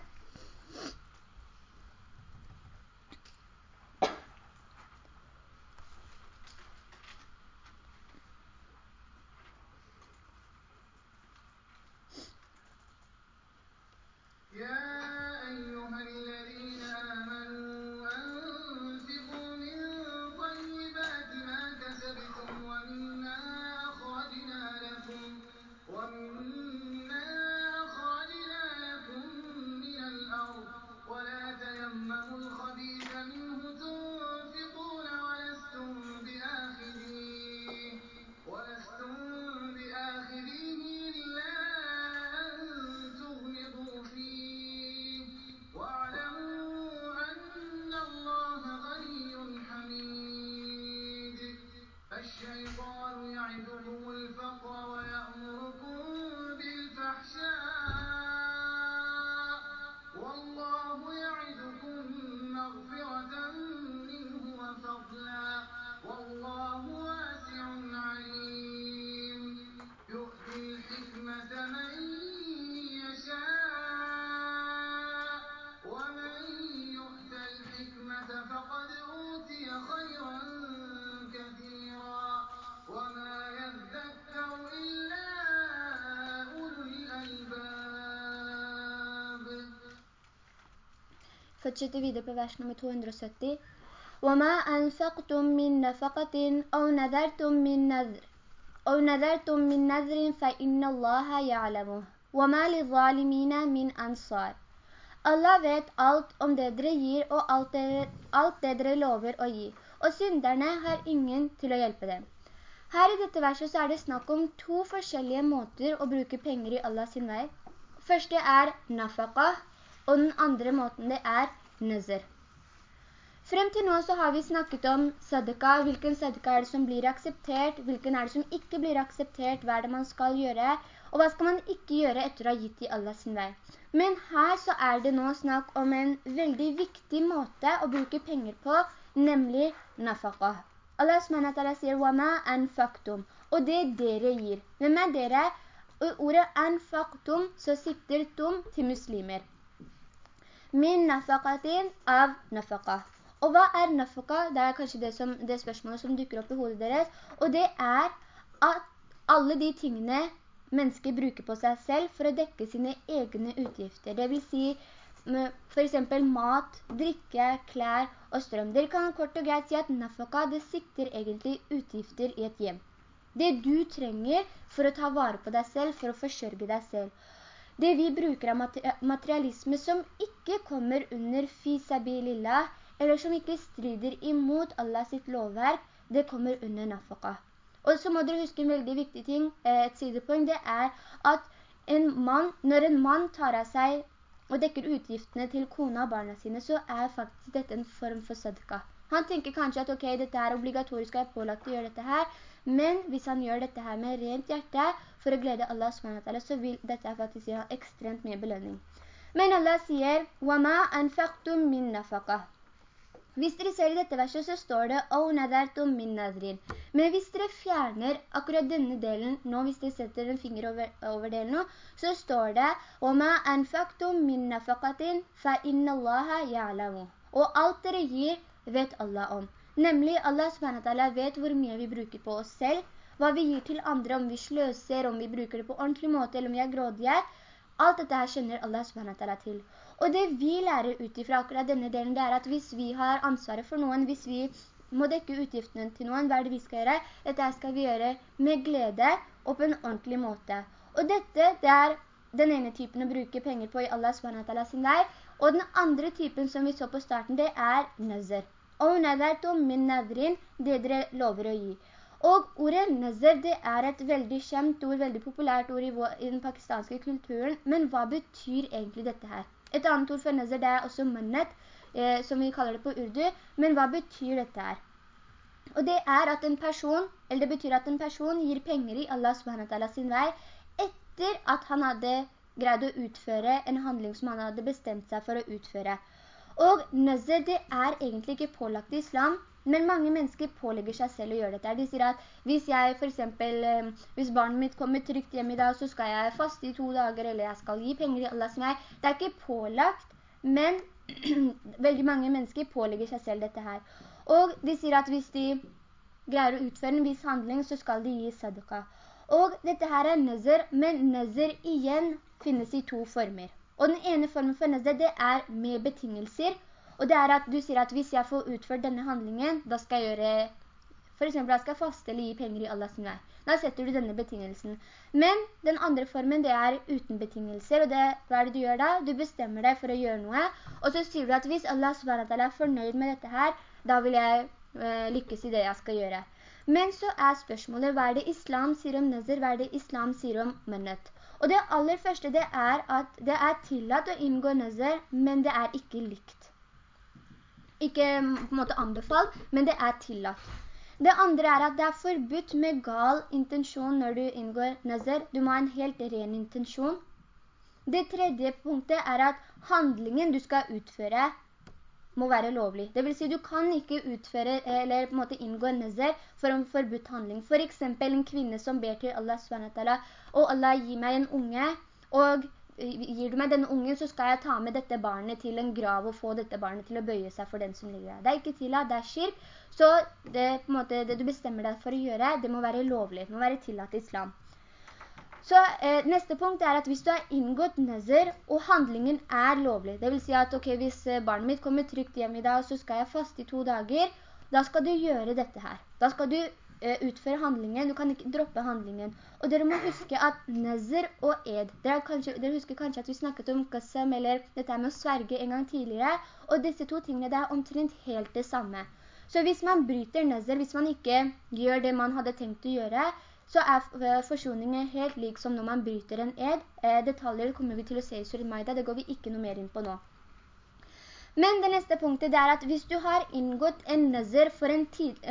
Fortsetter videre på vers nummer 270. وَمَا أَنْفَقْتُم مِّن نَفَقَةٍ أَوْ نَذَرْتُم مِّن نَذْرٍ أَوْ نَذَرْتُم مِّن نَذْرٍ فَإِنَّ اللَّهَ يَعْلَمُهُ وَمَا لِلظَّالِمِينَ مِنْ أَنصَارٍ Allah vet alt om det dere gir og alt det, alt det dere lover å gi. Og synderne har ingen til å hjelpe dem. Her i dette verset så er det snakk om to forskjellige måter å bruke penger i Allah sin vei. Første er nafaqah, og den andre måten det er nøzer. Frem til nå så har vi snakket om sadaka, hvilken sadaka er det som blir akseptert, hvilken er det som ikke blir akseptert, hva er det man skal gjøre, og hva skal man ikke gjøre etter å ha gitt i Allah sin vei. Men her så er det nå snakk om en veldig viktig måte å bruke penger på, nemlig nafaka. Allah SWT sier «Wama anfaktum», og det dere gir. Hvem er dere? Og ordet anfaktum så sikter tum til muslimer min nafaqatin av nafaqa. Og hva er nafaqa? Det er kanskje det, som, det spørsmålet som dukker opp i hodet deres. Og det er at alle de tingene mennesker bruker på seg selv for å dekke sine egne utgifter. Det vil si for eksempel mat, drikke, klær og strøm. Dere kan kort og greit si at nafaka, det sikter egentlig utgifter i et hjem. Det du trenger for å ta vare på deg selv, for å forsørge deg selv. Det vi bruker av materialisme som ikke kommer under fisabilillah, eller som ikke strider imot Allah sitt lovverk, det kommer under nafaka. Og så må dere huske en veldig viktig ting, eh, et sidepoeng, det er at en mann, når en mann tar av seg og dekker utgiftene til kona og barna sine, så er faktisk dette en form for sadka. Han tenker kanskje at ok, dette er obligatorisk, og jeg er pålagt å gjøre dette her, men hvis han gjør dette her med rent hjerte, for å glede Allah SWT, så vil dette faktisk gi ekstremt mye belønning. Men Allah sier, وَمَا أَنْفَقْتُمْ مِنْ نَفَقَةً Hvis dere ser i dette verset, så står det «Au nadartum min nadrin». Men hvis dere fjerner akkurat denne delen, nå hvis dere setter en finger over, over delen nå, så står det «Oma anfaktum min nafakatin fa inna Allaha ya'lamu». Og alt dere gir, vet Allah om. Nemlig Allah SWT vet hvor mye vi bruker på oss selv, hva vi gir til andre, om vi sløser, om vi bruker det på ordentlig måte, eller om vi er grådige. Alt dette her kjenner Allah SWT til. Og det vi lærer ut ifra akkurat denne delen, det er at hvis vi har ansvaret for noen, hvis vi må dekke utgiftene til noen, hva er det vi skal gjøre? Dette skal vi gjøre med glede og på en ordentlig måte. Og dette, det er den ene typen å bruke penger på i Allah SWT sin vei, og den andre typen som vi så på starten, det er nazar og nadartum min nadrin, det dere lover å gi. Og ordet nazar, det er et veldig kjent ord, veldig populært ord i, vår, i, den pakistanske kulturen. Men hva betyr egentlig dette her? Et annet ord for nazar, det er også mannet, eh, som vi kaller det på urdu. Men hva betyr dette her? Og det er at en person, eller det betyr at en person gir penger i Allah subhanahu sin vei etter at han hadde greid å utføre en handling som han hadde bestemt seg for å utføre. Og nazar, det er egentlig ikke pålagt i islam, men mange mennesker pålegger seg selv å gjøre dette. De sier at hvis jeg for eksempel, eh, hvis barnet mitt kommer trygt hjem i dag, så skal jeg faste i to dager, eller jeg skal gi penger i Allahs vei. Det er ikke pålagt, men veldig mange mennesker pålegger seg selv dette her. Og de sier at hvis de greier å utføre en viss handling, så skal de gi sadaka. Og dette her er nazar, men nazar igjen finnes i to former. Og den ene formen for nazar, det er med betingelser, og det er at du sier at hvis jeg får utført denne handlingen, da skal jeg gjøre, for eksempel jeg skal faste eller gi penger i Allahs vei. Da setter du denne betingelsen. Men den andre formen, det er uten betingelser, og det, hva er det du gjør da? Du bestemmer deg for å gjøre noe, og så sier du at hvis Allah SWT er fornøyd med dette her, da vil jeg uh, lykkes i det jeg skal gjøre. Men så er spørsmålet, hva er det islam sier om nazir, hva er det islam sier om mannet? Og det aller første det er at det er tillatt å inngå nazir, men det er ikke likt ikke på en måte anbefalt, men det er tillatt. Det andre er at det er forbudt med gal intensjon når du inngår nazir. Du må ha en helt ren intensjon. Det tredje punktet er at handlingen du skal utføre må være lovlig. Det vil si du kan ikke utføre eller på en måte inngå nazar for en forbudt handling. For eksempel en kvinne som ber til Allah SWT, og Allah gir meg en unge, og gir du meg denne ungen, så skal jeg ta med dette barnet til en grav og få dette barnet til å bøye seg for den som ligger der. Det er ikke tillatt, det er kirk. Så det, måte, det, du bestemmer deg for å gjøre, det må være lovlig, det må være tillatt islam. Så eh, neste punkt er at hvis du har inngått nazar, og handlingen er lovlig, det vil si at okay, hvis eh, barnet mitt kommer trygt hjem i dag, så skal jeg faste i to dager, da skal du gjøre dette her. Da skal du Eh, utføre handlingen, du kan ikke droppe handlingen. Og dere må huske at nazar og ed, dere, kanskje, dere, husker kanskje at vi snakket om qassam, eller dette med å sverge en gang tidligere, og disse to tingene er omtrent helt det samme. Så hvis man bryter nazar, hvis man ikke gjør det man hadde tenkt å gjøre, så er eh, forsoningen helt lik som når man bryter en ed. Eh, detaljer kommer vi til å se i Surah Maida, det går vi ikke noe mer inn på nå. Men det neste punktet er at hvis du har inngått en nazar for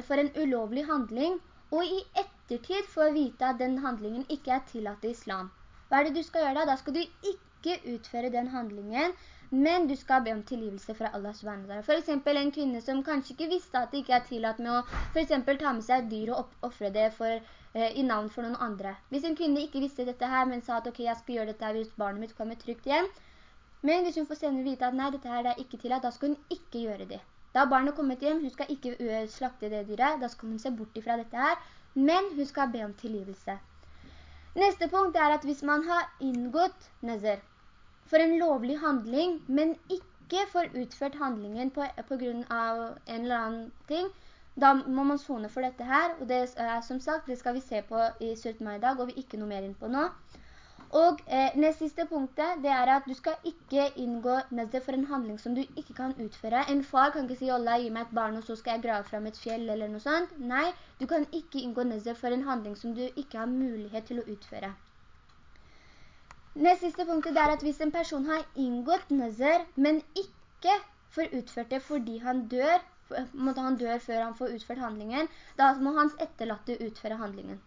for en ulovlig handling, og i ettertid får vite at den handlingen ikke er tillatt i islam, hva er det du skal gjøre da? Da skal du ikke utføre den handlingen, men du skal be om tilgivelse fra Allah subhanahu For eksempel en kvinne som kanskje ikke visste at det ikke er tillatt med å for eksempel ta med seg et dyr og offre det for, eh, i navn for noen andre. Hvis en kvinne ikke visste dette her, men sa at ok, jeg skal gjøre dette hvis barnet mitt kommer trygt igjen, men hvis hun får senere vite at nei, dette her er ikke tillatt, da skal hun ikke gjøre det. Da barnet kommet hjem, hun skal ikke slakte det dyret, da skal hun se bort ifra dette her, men hun skal be om tilgivelse. Neste punkt er at hvis man har inngått nazar for en lovlig handling, men ikke får utført handlingen på, på grunn av en eller annen ting, da må man sone for dette her, og det er som sagt, det skal vi se på i Surtma i dag, og vi ikke noe mer inn på nå. Og eh, nest siste punktet, det er at du skal ikke inngå nazar for en handling som du ikke kan utføre. En far kan ikke si, Allah gi meg et barn, og så skal jeg grave frem et fjell eller noe sånt. Nei, du kan ikke inngå nazar for en handling som du ikke har mulighet til å utføre. Nest siste punktet er at hvis en person har inngått nazar, men ikke får utført det fordi han dør, måtte han dør før han får utført handlingen, da må hans etterlatte utføre handlingen.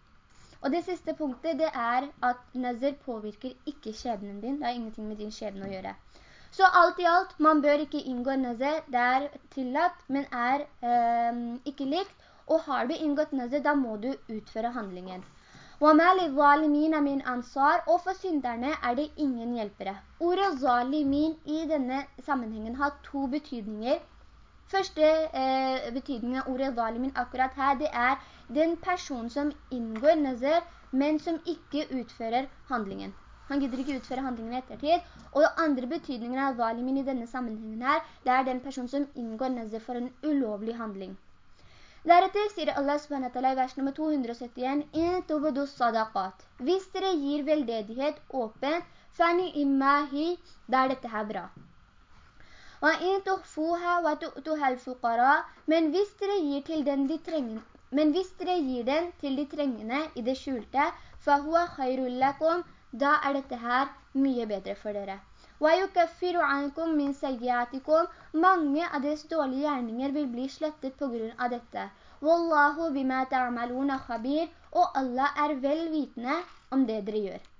Og det siste punktet, det er at nazar påvirker ikke skjebnen din. Det har ingenting med din skjebne å gjøre. Så alt i alt, man bør ikke inngå nazar. Det er tillatt, men er eh, ikke likt. Og har du inngått nazar, da må du utføre handlingen. Og for synderne er det ingen hjelpere. Ordet zalimin i denne sammenhengen har to betydninger. Første eh, betydningen av ordet zalimin akkurat her, det er den person som inngår nazar, men som ikke utfører handlingen. Han gidder ikke utføre handlingen ettertid. Og andre betydningen av «zalimin» i denne sammenhengen her, det er den person som inngår nazar for en ulovlig handling. Deretter sier Allah SWT i vers nummer 271, Hvis dere gir veldedighet åpent, fani immahi, da er dette her bra. Men hvis dere gir til den de trenger, men hvis dere gir den til de trengende i det skjulte, da er dette her mye bedre for dere. وَيُكَفِّرُ عَنْكُمْ مِنْ سَيِّاتِكُمْ Mange av deres dårlige gjerninger vil bli slettet på grunn av dette. وَاللَّهُ بِمَا تَعْمَلُونَ خَبِير Og Allah er velvitende om det dere gjør.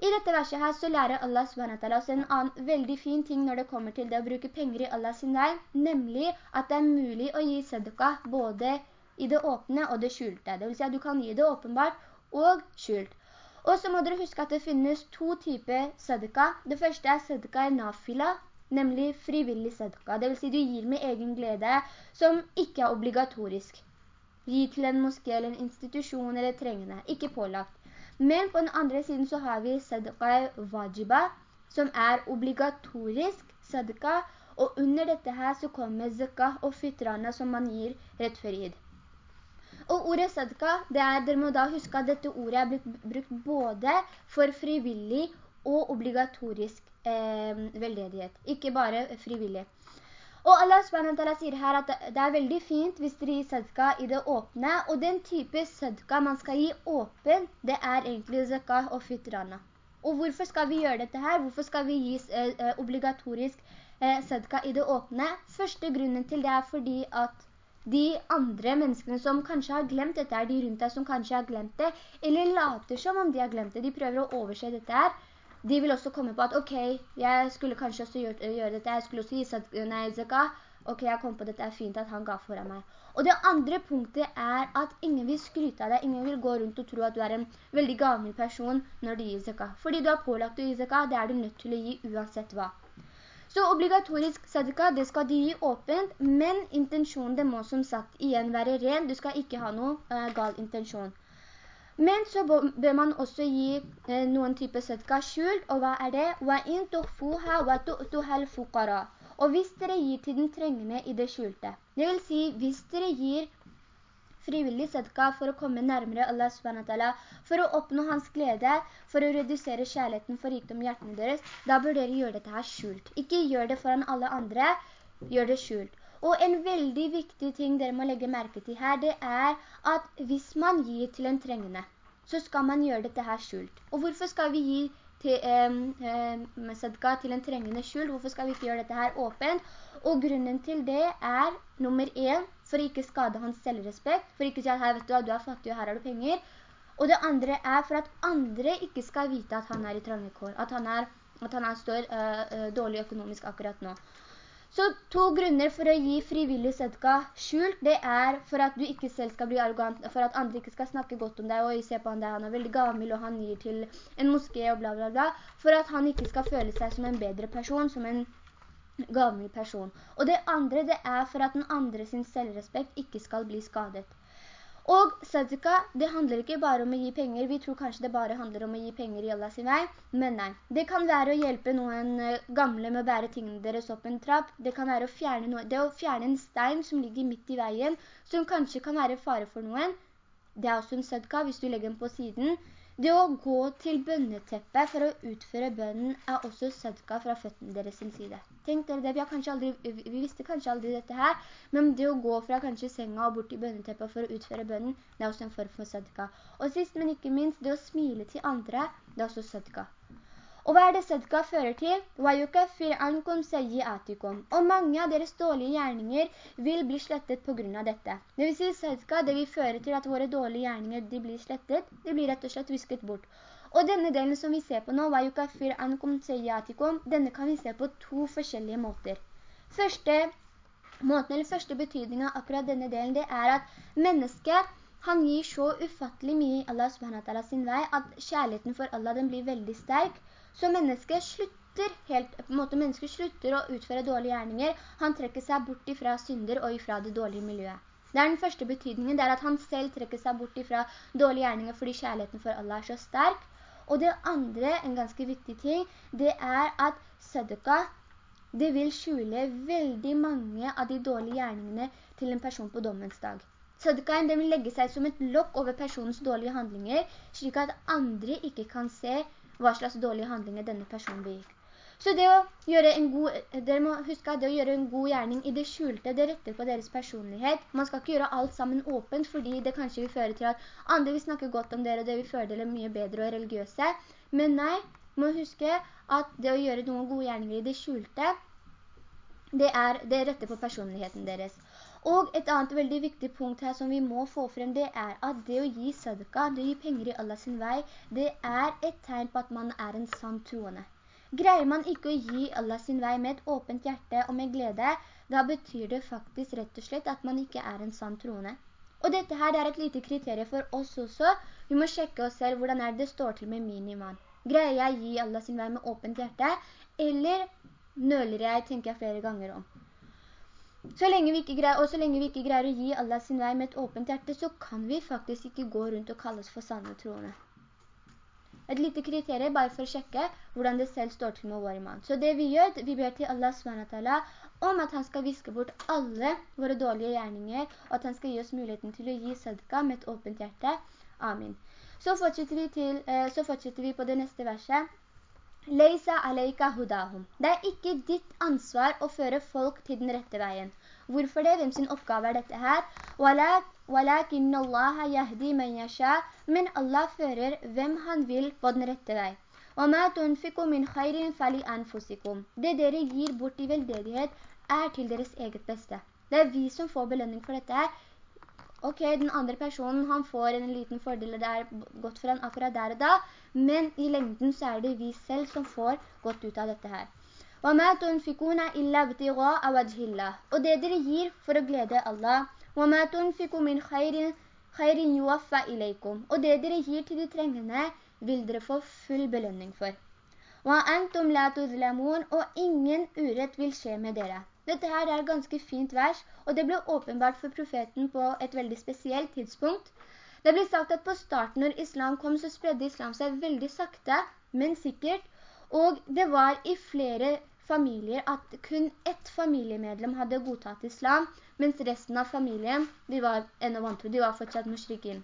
I dette verset her så lærer Allah SWT oss en annen veldig fin ting når det kommer til det å bruke penger i Allah sin vei, nemlig at det er mulig å gi sadaka både i det åpne og det skjulte. Det vil si at du kan gi det åpenbart og skjult. Og så må dere huske at det finnes to typer sadaka. Det første er sadaka i nafila, nemlig frivillig sadaka. Det vil si du gir med egen glede, som ikke er obligatorisk. Gi til en moské eller en institusjon eller trengende, ikke pålagt. Men på den andre siden så har vi sadqa wajiba, som er obligatorisk sadaka, og under dette her så kommer zakah og fitrana som man gir rett før id. Og ordet sadqa, det er, dere må da huske at dette ordet er blitt brukt både for frivillig og obligatorisk eh, veldedighet, ikke bare frivillig. Og Allah SWT sier her at det er veldig fint hvis dere gir sadka i det åpne, og den type sadka man skal gi åpen, det er egentlig zakah og fitrana. Og hvorfor skal vi gjøre dette her? Hvorfor skal vi gi eh, eh, obligatorisk eh, sadka i det åpne? Første grunnen til det er fordi at de andre menneskene som kanskje har glemt dette, her, de rundt deg som kanskje har glemt det, eller later som om de har glemt det. De prøver å overse dette her de vil også komme på at, ok, jeg skulle kanskje også gjøre, gjøre dette, jeg skulle også gi nei, zakah, ok, jeg kom på dette, er fint at han ga foran meg. Og det andre punktet er at ingen vil skryte av deg, ingen vil gå rundt og tro at du er en veldig gammel person når du gir zaka. Fordi du har pålagt å gi zaka, det er du nødt til å gi uansett hva. Så obligatorisk sadaka, det skal du gi åpent, men intensjonen det må som sagt igjen være ren, du skal ikke ha noe uh, gal intensjon. Men så bør man også gi eh, noen typer sadka skjult, og hva er det? وَإِن تُخْفُوهَا وَتُؤْتُهَا الْفُقَرَى Og hvis dere gir til den trengende i det skjulte. Det vil si, hvis dere gir frivillig sadka for å komme nærmere Allah subhanahu for å oppnå hans glede, for å redusere kjærligheten for rikdom i hjertene deres, da bør dere gjøre dette her skjult. Ikke gjør det foran alle andre, gjør det skjult. Og en veldig viktig ting dere må legge merke til her, det er at hvis man gir til en trengende, så skal man gjøre dette her skjult. Og hvorfor skal vi gi til, eh, sadka til en trengende skjult? Hvorfor skal vi ikke gjøre dette her åpent? Og grunnen til det er, nummer en, for ikke skade hans selvrespekt, for ikke si at her vet du du er fattig og her har du penger. Og det andre er for at andre ikke skal vite at han er i trangekår, at han, er, at han er, står uh, dårlig økonomisk akkurat nå. Så to grunner for å gi frivillig sedka skjult, det er for at du ikke selv skal bli arrogant, for at andre ikke skal snakke godt om deg, og se på han der, han er veldig gammel, og han gir til en moské og bla bla bla, for at han ikke skal føle seg som en bedre person, som en gammel person. Og det andre, det er for at den andre sin selvrespekt ikke skal bli skadet. Og sadaka, det handler ikke bare om å gi penger. Vi tror kanskje det bare handler om å gi penger i Allahs vei. Men nei, det kan være å hjelpe noen eh, gamle med å bære tingene deres opp en trapp. Det kan være å fjerne, noe, det å fjerne en stein som ligger midt i veien, som kanskje kan være fare for noen. Det er også en sadaka hvis du legger den på siden. Det å gå til bønneteppet for å utføre bønnen er også sødka fra føttene deres sin side. Tenk dere det, vi, aldri, vi, visste kanskje aldri dette her, men det å gå fra kanskje senga og bort til bønneteppet for å utføre bønnen, det er også en form for sødka. Og sist, men ikke minst, det å smile til andre, det er også sadka. Og hva er det sedka fører til? Og mange av deres dårlige gjerninger vil bli slettet på grunn av dette. Det vil si sedka, det vil føre til at våre dårlige gjerninger de blir slettet, de blir rett og slett visket bort. Og denne delen som vi ser på nå, denne kan vi se på to forskjellige måter. Første måten, eller første betydning av akkurat denne delen, det er at mennesket, han gir så ufattelig mye i Allah subhanahu sin vei, at kjærligheten for Allah den blir veldig sterk, så mennesket slutter helt, på en måte mennesket slutter å utføre dårlige gjerninger. Han trekker seg bort ifra synder og ifra det dårlige miljøet. Det er den første betydningen, det er at han selv trekker seg bort ifra dårlige gjerninger fordi kjærligheten for Allah er så sterk. Og det andre, en ganske viktig ting, det er at sadaka, det vil skjule veldig mange av de dårlige gjerningene til en person på dommens dag. Sadakaen vil legge seg som et lokk over personens dårlige handlinger, slik at andre ikke kan se hva slags dårlige handlinger denne personen begikk. Så det å gjøre en god, dere må huske at det å gjøre en god gjerning i det skjulte, det retter på deres personlighet. Man skal ikke gjøre alt sammen åpent, fordi det kanskje vil føre til at andre vil snakke godt om dere, og det vil føre dere mye bedre og religiøse. Men nei, må huske at det å gjøre noen gode gjerninger i det skjulte, det, er, det retter på personligheten deres. Og et annet veldig viktig punkt her som vi må få frem, det er at det å gi sadaka, det å gi penger i Allahs vei, det er et tegn på at man er en sann troende. Greier man ikke å gi Allah sin vei med et åpent hjerte og med glede, da betyr det faktisk rett og slett at man ikke er en sann troende. Og dette her er et lite kriterium for oss også. Vi må sjekke oss selv hvordan det står til med min iman. Greier jeg å gi Allah sin vei med åpent hjerte, eller nøler jeg, tenker jeg flere ganger om. Så lenge greier, og så lenge vi ikke greier å gi Allah sin vei med et åpent hjerte, så kan vi faktisk ikke gå rundt og kalles for sanne troende. Et lite kriterie bare for å sjekke hvordan det selv står til med vår iman. Så det vi gjør, vi ber til Allah SWT om at han skal viske bort alle våre dårlige gjerninger, og at han skal gi oss muligheten til å gi sadka med et åpent hjerte. Amen. Så fortsetter vi, til, eh, så fortsetter vi på det neste verset. Det er ikke ditt ansvar å føre folk til den rette veien. Hvorfor det? Hvem sin oppgave er dette her? Men Allah fører hvem han vil på den rette vei. Det dere gir bort i veldedighet er til deres eget beste. Det er vi som får belønning for dette her ok, den andre personen, han får en liten fordel, det er godt for han akkurat der og da, men i lengden så er det vi selv som får godt ut av dette her. Og det dere gir for å glede Allah, og det dere gir til de trengende, vil dere få full belønning for. Og ingen urett vil skje med dere. Dette her er ganske fint vers, og det ble åpenbart for profeten på et veldig spesielt tidspunkt. Det blir sagt at på starten når islam kom, så spredde islam seg veldig sakte, men sikkert, og det var i flere familier at kun ett familiemedlem hadde godtatt islam, mens resten av familien, de var de var fortsatt mushrikin.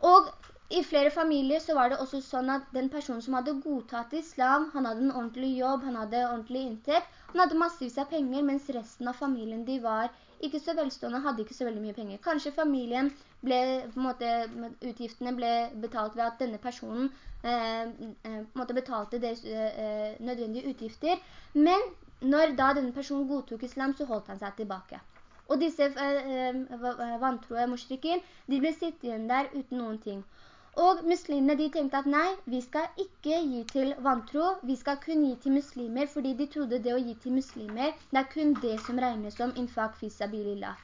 Og i flere familier så var det også sånn at den personen som hadde godtatt islam, han hadde en ordentlig jobb, han hadde ordentlig inntekt, han hadde massevis av penger, mens resten av familien de var ikke så velstående, hadde ikke så veldig mye penger. Kanskje familien ble, på en måte, utgiftene ble betalt ved at denne personen Eh, eh, måte betalte deres eh, nødvendige utgifter. Men når da denne personen godtok islam, så holdt han seg tilbake. Og disse vantroe mushrikin, de ble sittende igjen der uten noen ting. Og muslimene de tenkte at nei, vi skal ikke gi til vantro, vi skal kun gi til muslimer, fordi de trodde det å gi til muslimer, det er kun det som regnes som infak fisabilillah.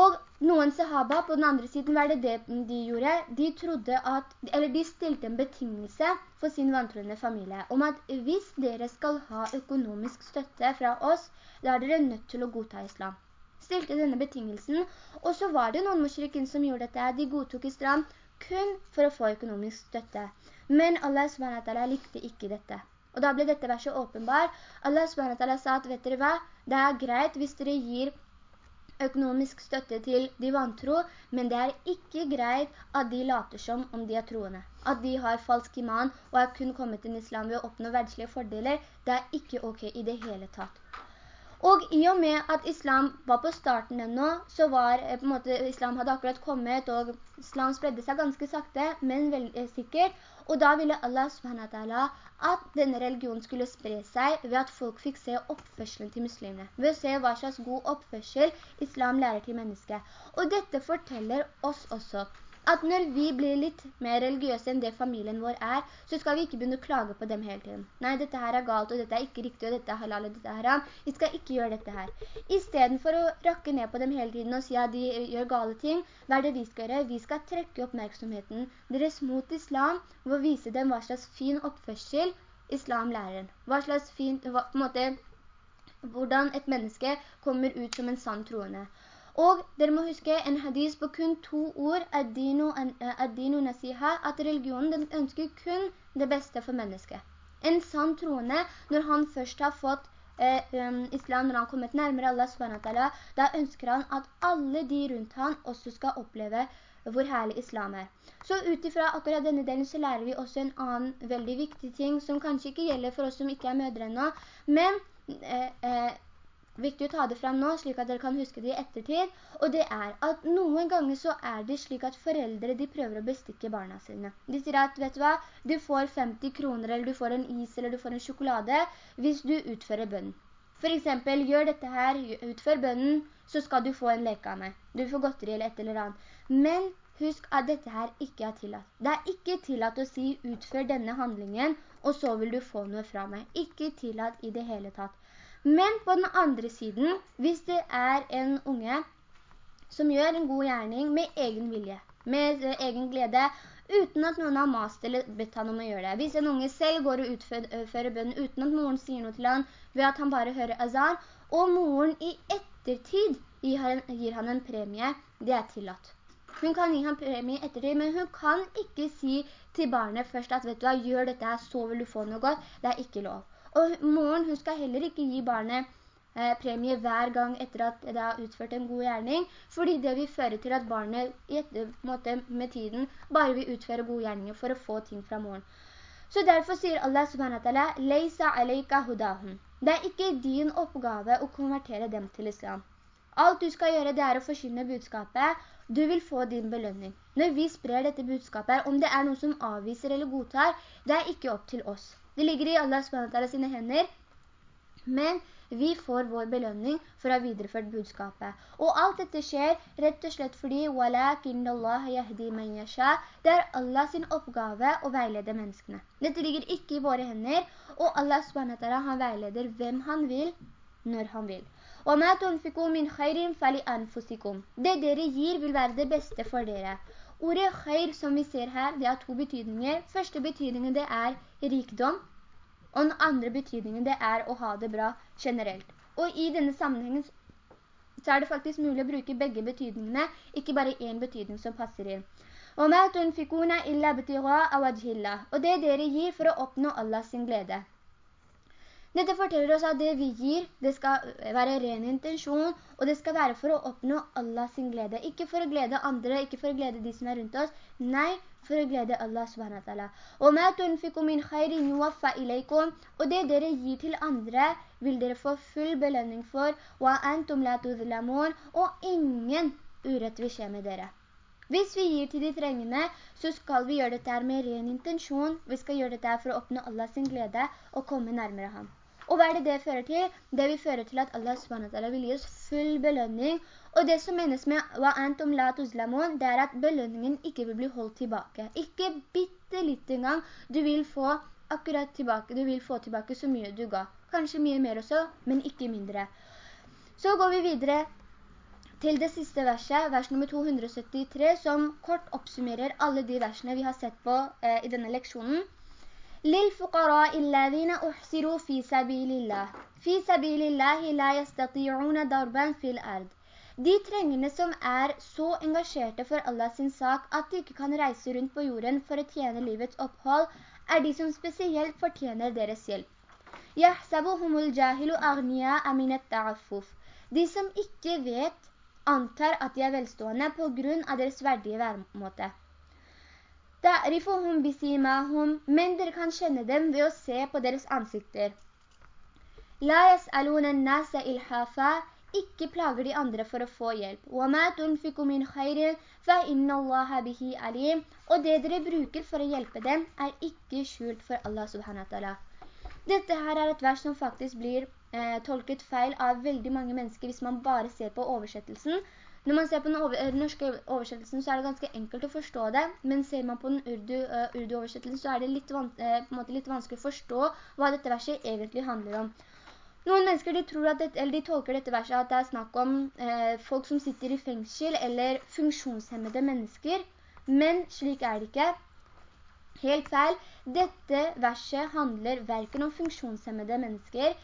Og noen sahaba på den andre siden, hva er det det de gjorde? De trodde at, eller de stilte en betingelse for sin vantroende familie, om at hvis dere skal ha økonomisk støtte fra oss, da er dere nødt til å godta islam. Stilte denne betingelsen, og så var det noen mushrikin som gjorde dette, de godtok islam kun for å få økonomisk støtte. Men Allah SWT likte ikke dette. Og da ble dette verset åpenbar. Allah SWT sa at, vet dere hva? Det er greit hvis dere gir økonomisk støtte til de vantro, men det er ikke greit at de later som om de er troende. At de har falsk iman og er kun kommet til islam ved å oppnå verdslige fordeler, det er ikke ok i det hele tatt. Og i og med at islam var på starten ennå, så var eh, på en måte, islam hadde akkurat kommet, og islam spredde seg ganske sakte, men veldig eh, sikkert. Og da ville Allah SWT at denne religionen skulle spre seg ved at folk fikk se oppførselen til muslimene. Ved å se hva slags god oppførsel islam lærer til mennesket. Og dette forteller oss også at når vi blir litt mer religiøse enn det familien vår er, så skal vi ikke begynne å klage på dem hele tiden. Nei, dette her er galt, og dette er ikke riktig, og dette er halal, og dette er haram. Vi skal ikke gjøre dette her. I stedet for å rakke ned på dem hele tiden og si at de gjør gale ting, hva er det vi skal gjøre? Vi skal trekke oppmerksomheten deres mot islam, og vise dem hva slags fin oppførsel islam lærer. Hva slags fin, hva, på en måte, hvordan et menneske kommer ut som en sann troende. Og dere må huske en hadis på kun to ord, ad-dinu eh, nasiha, at religionen den ønsker kun det beste for mennesket. En sann troende, når han først har fått eh, um, islam, når han kommet nærmere Allah SWT, da ønsker han at alle de rundt han også skal oppleve hvor herlig islam er. Så utifra akkurat denne delen så lærer vi også en annen veldig viktig ting som kanskje ikke gjelder for oss som ikke er mødre ennå, men eh, eh, viktig å ta det frem nå, slik at dere kan huske det i ettertid, og det er at noen ganger så er det slik at foreldre, de prøver å bestikke barna sine. De sier at, vet du hva, du får 50 kroner, eller du får en is, eller du får en sjokolade, hvis du utfører bønnen. For eksempel, gjør dette her, utfør bønnen, så skal du få en leke av meg. Du får godteri eller et eller annet. Men husk at dette her ikke er tillatt. Det er ikke tillatt å si, utfør denne handlingen, og så vil du få noe fra meg. Ikke tillatt i det hele tatt. Men på den andre siden, hvis det er en unge som gjør en god gjerning med egen vilje, med eh, egen glede, uten at noen har mast eller bedt han om å gjøre det. Hvis en unge selv går og utfører bønnen uten at moren sier noe til han, ved at han bare hører azan, og moren i ettertid gir han, gir han en premie, det er tillatt. Hun kan gi ham premie ettertid, men hun kan ikke si til barnet først at, vet du hva, gjør dette her, så vil du få noe godt. Det er ikke lov. Og moren, hun skal heller ikke gi barnet eh, premie hver gang etter at det har utført en god gjerning, fordi det vil føre til at barnet i etter, måte, med tiden bare vil utføre gode gjerninger for å få ting fra moren. Så derfor sier Allah subhanahu wa ta'ala. Det er ikke din oppgave å konvertere dem til islam. Alt du skal gjøre, det er å forkynne budskapet. Du vil få din belønning. Når vi sprer dette budskapet, om det er noe som avviser eller godtar, det er ikke opp til oss. Det ligger i Allah SWT sine hender, men vi får vår belønning for å ha videreført budskapet. Og alt dette skjer rett og slett fordi det er Allahs oppgave å veilede menneskene. Dette ligger ikke i våre hender, og Allah han veileder hvem han vil, når han vil. Det dere gir vil være det beste for dere. Ordet khair som vi ser her, det har to betydninger. Første betydningen det er rikdom, og den andre betydningen det er å ha det bra generelt. Og i denne sammenhengen så er det faktisk mulig å bruke begge betydningene, ikke bare en betydning som passer inn. Og det dere gir for å oppnå Allahs glede. Dette forteller oss at det vi gir, det skal være ren intensjon, og det skal være for å oppnå Allah sin glede. Ikke for å glede andre, ikke for å glede de som er rundt oss. Nei, for å glede Allah Og Og det dere gir til andre, vil dere få full belønning for. Og ingen urett vil skje med dere. Hvis vi gir til de trengende, så skal vi gjøre dette med ren intensjon. Vi skal gjøre dette for å oppnå Allahs glede og komme nærmere ham. Og hva er det det fører til? Det vil føre til at Allah SWT vil gi oss full belønning. Og det som menes med «Wa antum la tuzlamun», det er at belønningen ikke vil bli holdt tilbake. Ikke bitte litt engang. Du vil få akkurat tilbake, du vil få tilbake så mye du ga. Kanskje mye mer også, men ikke mindre. Så går vi videre til det siste verset, vers nummer 273, som kort oppsummerer alle de versene vi har sett på eh, i denne leksjonen. للفقراء الذين أحسروا في سبيل الله في سبيل الله لا يستطيعون ضربا في الأرض De trengende som er så engasjerte for Allah sin sak at de ikke kan reise rundt på jorden for å tjene livets opphold, er de som spesielt fortjener deres hjelp. De som ikke vet, antar at de er velstående på grunn av deres verdige væremåte. Ta'rifuhum bisimahum, men dere kan kjenne dem ved å se på deres ansikter. La yas'aluna nasa ilhafa, ikke plager de andre for å få hjelp. وَمَا تُنْفِكُ مِنْ خَيْرٍ فَإِنَّ اللَّهَ بِهِ alim. Og det dere bruker for å hjelpe dem, er ikke skjult for Allah subhanahu wa ta'ala. Dette her er et vers som faktisk blir eh, tolket feil av veldig mange mennesker hvis man bare ser på oversettelsen. når man ser på den over, norske oversettelsen, så er det ganske enkelt å forstå det, men ser man på den urdu-oversettelsen, uh, så er det litt, van, uh, litt vanskelig å forstå hva dette verset egentlig handler om. Noen mennesker de tror at dette, eller de tolker dette verset at det er snakk om uh, folk som sitter i fengsel, eller funksjonshemmede mennesker, men slik er det ikke. Helt feil. Dette verset handler hverken om funksjonshemmede mennesker,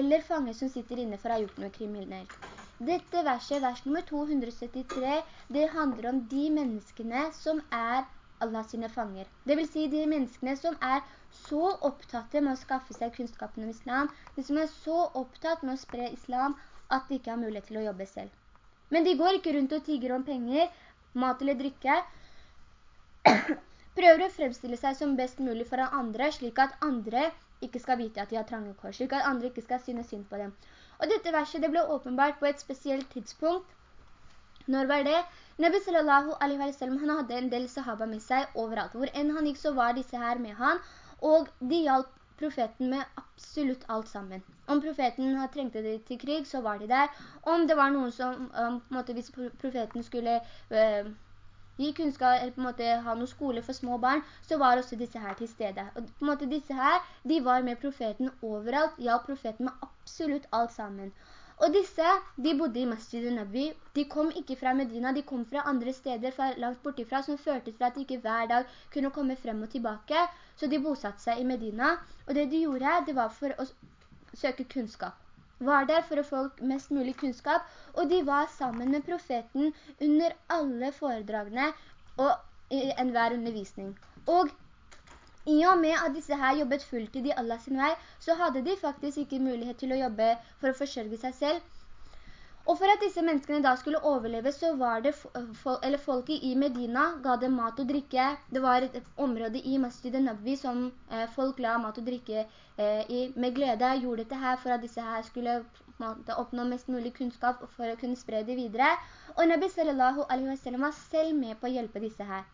eller fanger som sitter inne for å ha gjort noe kriminelt. Dette verset, vers nummer 273, det handler om de menneskene som er Allah sine fanger. Det vil si de menneskene som er så opptatt med å skaffe seg kunnskapen om islam, de som er så opptatt med å spre islam at de ikke har mulighet til å jobbe selv. Men de går ikke rundt og tiger om penger, mat eller drikke, prøver å fremstille seg som best mulig foran andre, slik at andre ikke skal vite at de har trange kår, slik at andre ikke skal synes synd på dem. Og dette verset det ble åpenbart på et spesielt tidspunkt. Når var det? Nabi sallallahu alaihi wa sallam, han hadde en del sahaba med seg overalt. Hvor enn han gikk, så var disse her med han, og de hjalp profeten med absolutt alt sammen. Om profeten trengte det til krig, så var de der. Om det var noen som, um, måte, hvis profeten skulle uh, gi kunnskap, eller på en måte ha noen skole for små barn, så var også disse her til stede. Og på en måte disse her, de var med profeten overalt, ja, profeten med absolutt alt sammen. Og disse, de bodde i Masjid al-Nabi. De kom ikke fra Medina, de kom fra andre steder fra langt bortifra, som førte til at de ikke hver dag kunne komme frem og tilbake. Så de bosatte seg i Medina, og det de gjorde, det var for å søke kunnskap. Var der for å få mest mulig kunnskap, og de var sammen med profeten under alle foredragene og enhver undervisning. Og i og med at disse her jobbet fulltid i Allah sin vei, så hadde de faktisk ikke mulighet til å jobbe for å forsørge seg selv. Og for at disse menneskene da skulle overleve, så var det eller folket i Medina ga dem mat og drikke. Det var et område i Masjid al-Nabi som eh, folk la mat og drikke eh, i med glede. Gjorde dette her for at disse her skulle oppnå mest mulig kunnskap for å kunne spre det videre. Og Nabi sallallahu alaihi wa sallam var selv med på å hjelpe disse her.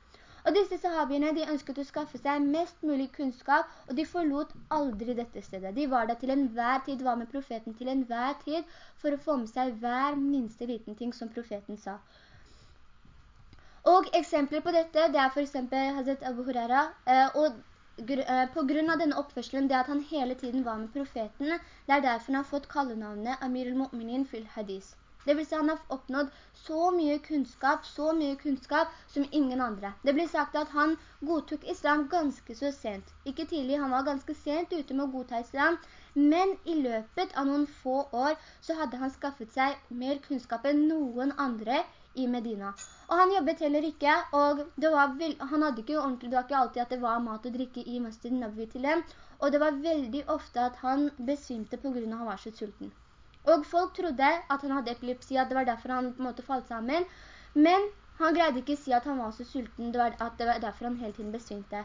Og disse sahabiene, de ønsket å skaffe seg mest mulig kunnskap, og de forlot aldri dette stedet. De var der til enhver tid, var med profeten til enhver tid, for å få med seg hver minste liten ting som profeten sa. Og eksempler på dette, det er for eksempel Hazret Abu Huraira, eh, og eh, på grunn av denne oppførselen, det at han hele tiden var med profeten, det er derfor han har fått kallenavnet Amir al-Mu'minin fil hadis. Det vil si han har oppnådd så mye kunnskap, så mye kunnskap som ingen andre. Det blir sagt at han godtok islam ganske så sent. Ikke tidlig, han var ganske sent ute med å godta islam, men i løpet av noen få år så hadde han skaffet seg mer kunnskap enn noen andre i Medina. Og han jobbet heller ikke, og vel, han hadde ikke ordentlig, det var ikke alltid at det var mat og drikke i Masjid Nabi til dem, og det var veldig ofte at han besvimte på grunn av han var så sulten. Og folk trodde at han hadde epilepsi, at det var derfor han på en måte falt sammen. Men han greide ikke å si at han var så sulten, det var, at det var derfor han hele tiden besvimte.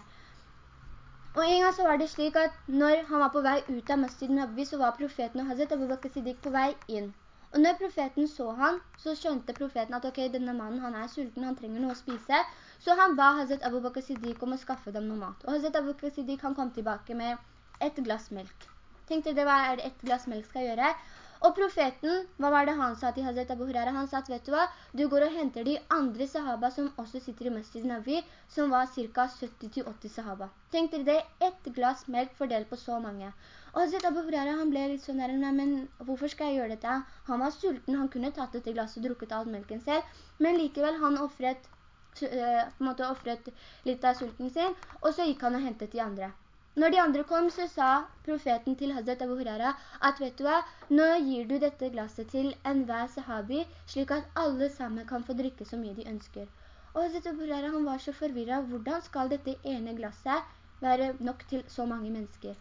Og en gang så var det slik at når han var på vei ut av Masjid Nabi, så var profeten og Hazret Abu Bakr Siddiq på vei inn. Og når profeten så han, så skjønte profeten at ok, denne mannen han er sulten, han trenger noe å spise. Så han ba Hazret Abu Bakr Siddiq om å skaffe dem noe mat. Og Hazret Abu Bakr Siddiq han kom tilbake med et glass melk. Tenkte det hva er det et glass melk skal gjøre? Og profeten, hva var det han sa til Hazret Abu Huraira? Han sa at, vet du hva, du går og henter de andre sahaba som også sitter i Masjid Navi, som var ca. 70-80 sahaba. Tenk dere det, ett glass melk fordelt på så mange. Og Hazret Abu Huraira, han ble litt sånn der, men hvorfor skal jeg gjøre dette? Han var sulten, han kunne tatt dette glasset og drukket all melken selv, men likevel han offret, eh, på en måte offret litt av sulten sin, og så gikk han og hentet de andre. Når de andre kom, så sa profeten til Hazret Abu Huraira at vet du hva, nå gir du dette glasset til enhver sahabi, slik at alle sammen kan få drikke så mye de ønsker. Og Hazret Abu Huraira han var så forvirret, hvordan skal dette ene glasset være nok til så mange mennesker?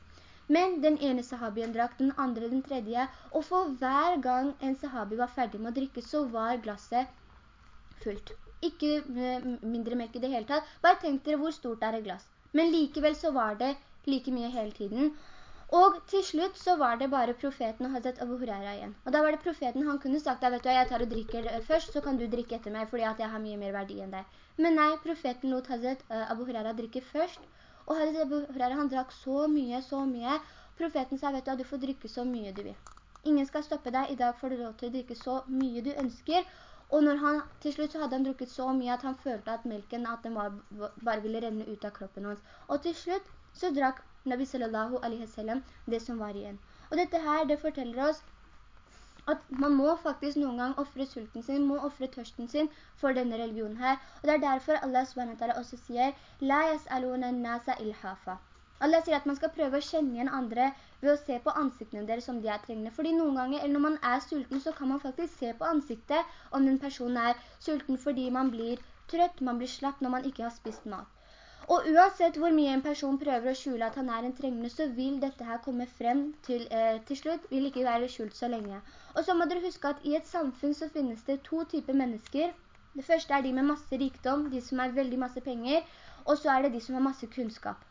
Men den ene sahabien drakk, den andre den tredje, og for hver gang en sahabi var ferdig med å drikke, så var glasset fullt. Ikke mindre melk i det hele tatt. Bare tenk dere hvor stort er et glass. Men likevel så var det like mye hele tiden. Og til slutt så var det bare profeten og Hazret Abu Huraira igjen. Og da var det profeten, han kunne sagt, vet du, jeg tar og drikker først, så kan du drikke etter meg, fordi at jeg har mye mer verdi enn deg. Men nei, profeten lot Hazret eh, Abu Huraira drikke først, og Hazret Abu Huraira, han drakk så mye, så mye. Profeten sa, vet du, du får drikke så mye du vil. Ingen skal stoppe deg, i dag får du lov til å drikke så mye du ønsker. Og når han, til slutt så hadde han drukket så mye at han følte at melken at den var, bare ville renne ut av kroppen hans. Og til slutt så drakk Nabi sallallahu alaihi wasallam det som var igjen. Og dette her, det forteller oss at man må faktisk noen gang offre sulten sin, må offre tørsten sin for denne religionen her. Og det er derfor Allah subhanahu også sier «La yas'aluna nasa ilhafa». Allah sier at man skal prøve å kjenne igjen andre ved å se på ansiktene deres som de er trengende. Fordi noen ganger, eller når man er sulten, så kan man faktisk se på ansiktet om den personen er sulten fordi man blir trøtt, man blir slapp når man ikke har spist mat. Og uansett hvor mye en person prøver å skjule at han er en trengende, så vil dette her komme frem til, eh, til slutt, vil ikke være skjult så lenge. Og så må dere huske at i et samfunn så finnes det to typer mennesker Det første er de med masse rikdom, de som har veldig masse penger, og så er det de som har masse kunnskap.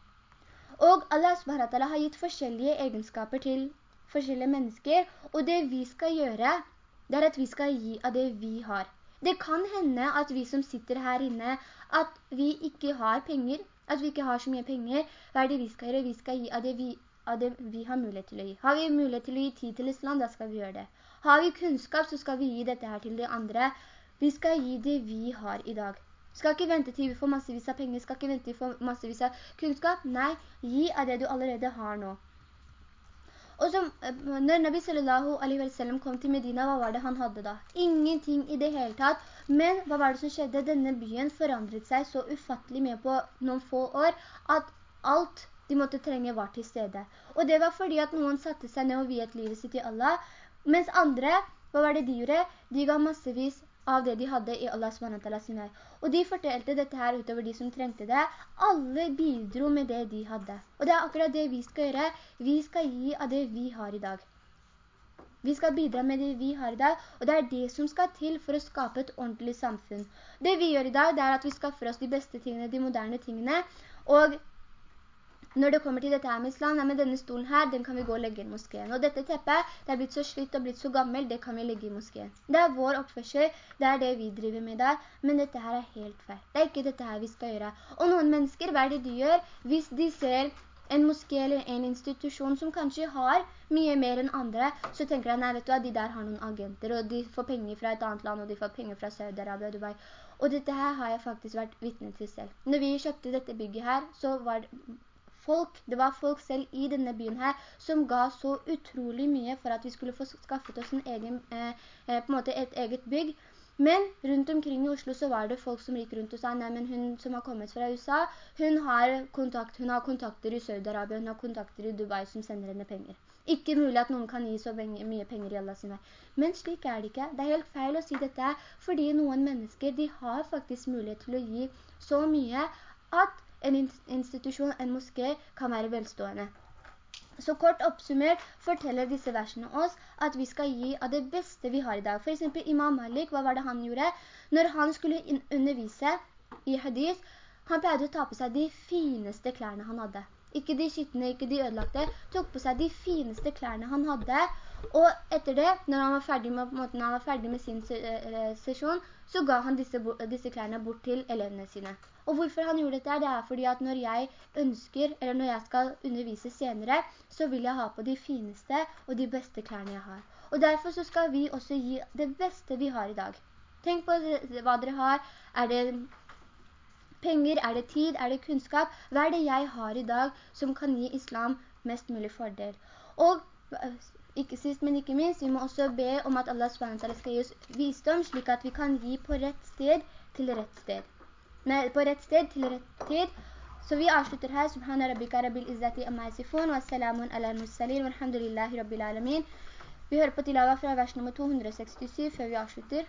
Og Allah SWT har gitt forskjellige egenskaper til forskjellige mennesker, og det vi skal gjøre, det er at vi skal gi av det vi har. Det kan hende at vi som sitter her inne, at vi ikke har penger, at vi ikke har så mye penger. Hva er det vi skal gjøre? Vi skal gi av det vi, av det vi har mulighet til å gi. Har vi mulighet til å gi tid til islam, da skal vi gjøre det. Har vi kunnskap, så skal vi gi dette her til de andre. Vi skal gi det vi har i dag. Skal ikke vente til vi får massevis av penger, skal ikke vente til vi får massevis av kunnskap. Nei, gi av det du allerede har nå. Og så, eh, når Nabi sallallahu alaihi wa sallam kom til Medina, hva var det han hadde da? Ingenting i det hele tatt. Men hva var det som skjedde? Denne byen forandret seg så ufattelig med på noen få år, at alt de måtte trenge var til stede. Og det var fordi at noen satte seg ned og viet livet sitt i Allah, mens andre, hva var det de gjorde? De ga massevis av det de hadde i Allah SWT sin vei. Og de fortelte dette her utover de som trengte det. Alle bidro med det de hadde. Og det er akkurat det vi skal gjøre. Vi skal gi av det vi har i dag. Vi skal bidra med det vi har i dag, og det er det som skal til for å skape et ordentlig samfunn. Det vi gjør i dag, det er at vi skaffer oss de beste tingene, de moderne tingene, og når det kommer til dette her med islam, nei, men denne stolen her, den kan vi gå og legge i moskeen. Og dette teppet, det er blitt så slitt og blitt så gammel, det kan vi legge i moskeen. Det er vår oppførsel, det er det vi driver med der, men dette her er helt feil. Det er ikke dette her vi skal gjøre. Og noen mennesker, hva er det de gjør? Hvis de ser en moské eller en institusjon som kanskje har mye mer enn andre, så tenker jeg, nei, vet du hva, de der har noen agenter, og de får penger fra et annet land, og de får penger fra Saudi-Arabia og Dubai. Og dette her har jeg faktisk vært vittne til selv. Når vi kjøpte dette bygget her, så var folk, det var folk selv i denne byen her, som ga så utrolig mye for at vi skulle få skaffet oss en egen, eh, eh, måte et eget bygg. Men rundt omkring i Oslo så var det folk som gikk rundt og sa, nei, men hun som har kommet fra USA, hun har, kontakt, hun har kontakter i Saudi-Arabia, hun har kontakter i Dubai som sender henne penger. Ikke mulig at noen kan gi så mye penger i Allah sin vei. Men slik er det ikke. Det er helt feil å si dette, fordi noen mennesker, de har faktisk mulighet til å gi så mye at en institusjon, en moské, kan være velstående. Så kort oppsummert forteller disse versene oss at vi skal gi av det beste vi har i dag. For eksempel Imam Malik, hva var det han gjorde? Når han skulle undervise i hadith, han pleide å ta på seg de fineste klærne han hadde. Ikke de skittende, ikke de ødelagte. Tok på seg de fineste klærne han hadde. Og etter det, når han var ferdig med, måten, han var ferdig med sin eh, sesjon, så ga han disse, disse klærne bort til elevene sine. Og hvorfor han gjorde dette, det er fordi at når jeg ønsker, eller når jeg skal undervise senere, så vil jeg ha på de fineste og de beste klærne jeg har. Og derfor så skal vi også gi det beste vi har i dag. Tenk på hva dere har. Er det penger? Er det tid? Er det kunnskap? Hva er det jeg har i dag som kan gi islam mest mulig fordel? Og ikke sist, men ikke minst, vi må også be om at Allah skal gi oss visdom, slik at vi kan gi på rett sted til rett sted på rett sted til rett tid. Så vi avslutter her. Subhana rabbika rabbil izzati amma yasifun, wa salamun ala al-mursalin, walhamdulillahi rabbil alamin. Vi hører på tilava fra vers nummer 267 før vi avslutter.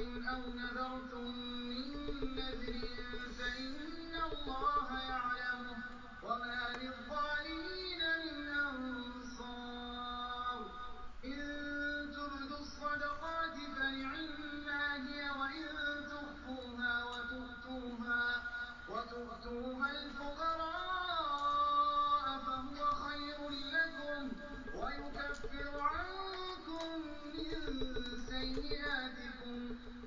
أو نذرتم من نذر فإن الله يعلمه وما للظالمين من أنصار. إن تبدوا الصدقات فنعما هي وإن تخفوها وتؤتوها وتؤتوها الفقراء فهو خير لكم ويكفر عنكم من سيئاتكم.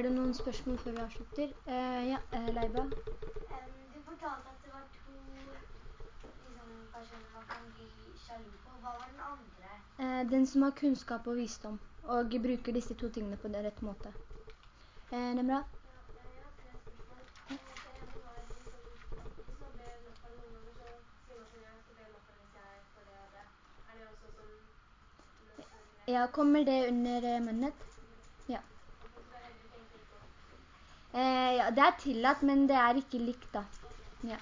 Er det noen spørsmål før vi avslutter? Uh, ja, uh, Leiba? Um, du fortalte at det var to liksom, personer man kan bli sjalu på. Hva var den andre? Uh, den som har kunnskap og visdom, og bruker disse to tingene på den rette måte. Uh, Nemra? Ja, kommer det under mennet? Eh, ja, det er tillatt, men det er ikke likt da. Ja.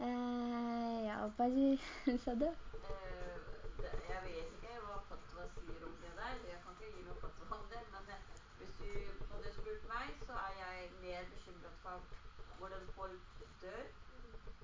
Eh, ja, hva sa du? Jeg vet ikke hva fatwa sier om det der. Jeg kan ikke gi noe fatwa om det, men eh, hvis du hadde spurt meg, så er jeg mer bekymret for hvordan folk dør,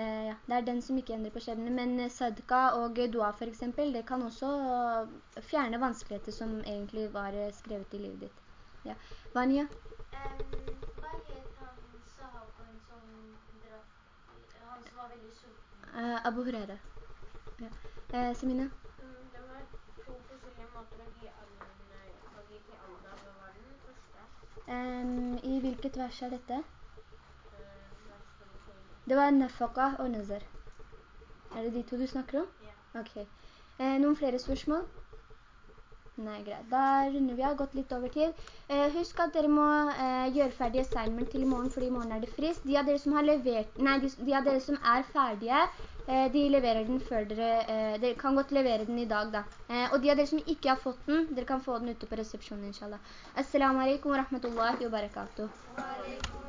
Eh, ja, det er den som ikke endrer på skjebne, men sadka og dua for eksempel, det kan også fjerne vanskeligheter som egentlig var skrevet i livet ditt. Ja. Vanya? Hva het han sahaben som han som var veldig sulten? Uh, Abu Huraira. Ja. Uh, Semina? Mm, det var to forskjellige måter å gi til Allah. Hva var den første? Um, I hvilket vers er dette? Det var nafaka og nazar. Er det de to du snakker om? Ja. Ok. Eh, noen flere spørsmål? Nei, greit. Da runder vi av, gått litt over tid. Eh, husk at dere må eh, gjøre ferdig assignment til i morgen, fordi i morgen er det frist. De av dere som har levert, nei, de, de av dere som er ferdige, eh, de leverer den før dere, eh, dere kan godt levere den i dag da. Eh, og de av dere som ikke har fått den, dere kan få den ute på resepsjonen, inshallah. Assalamu alaikum wa rahmatullahi wa barakatuh. Wa alaikum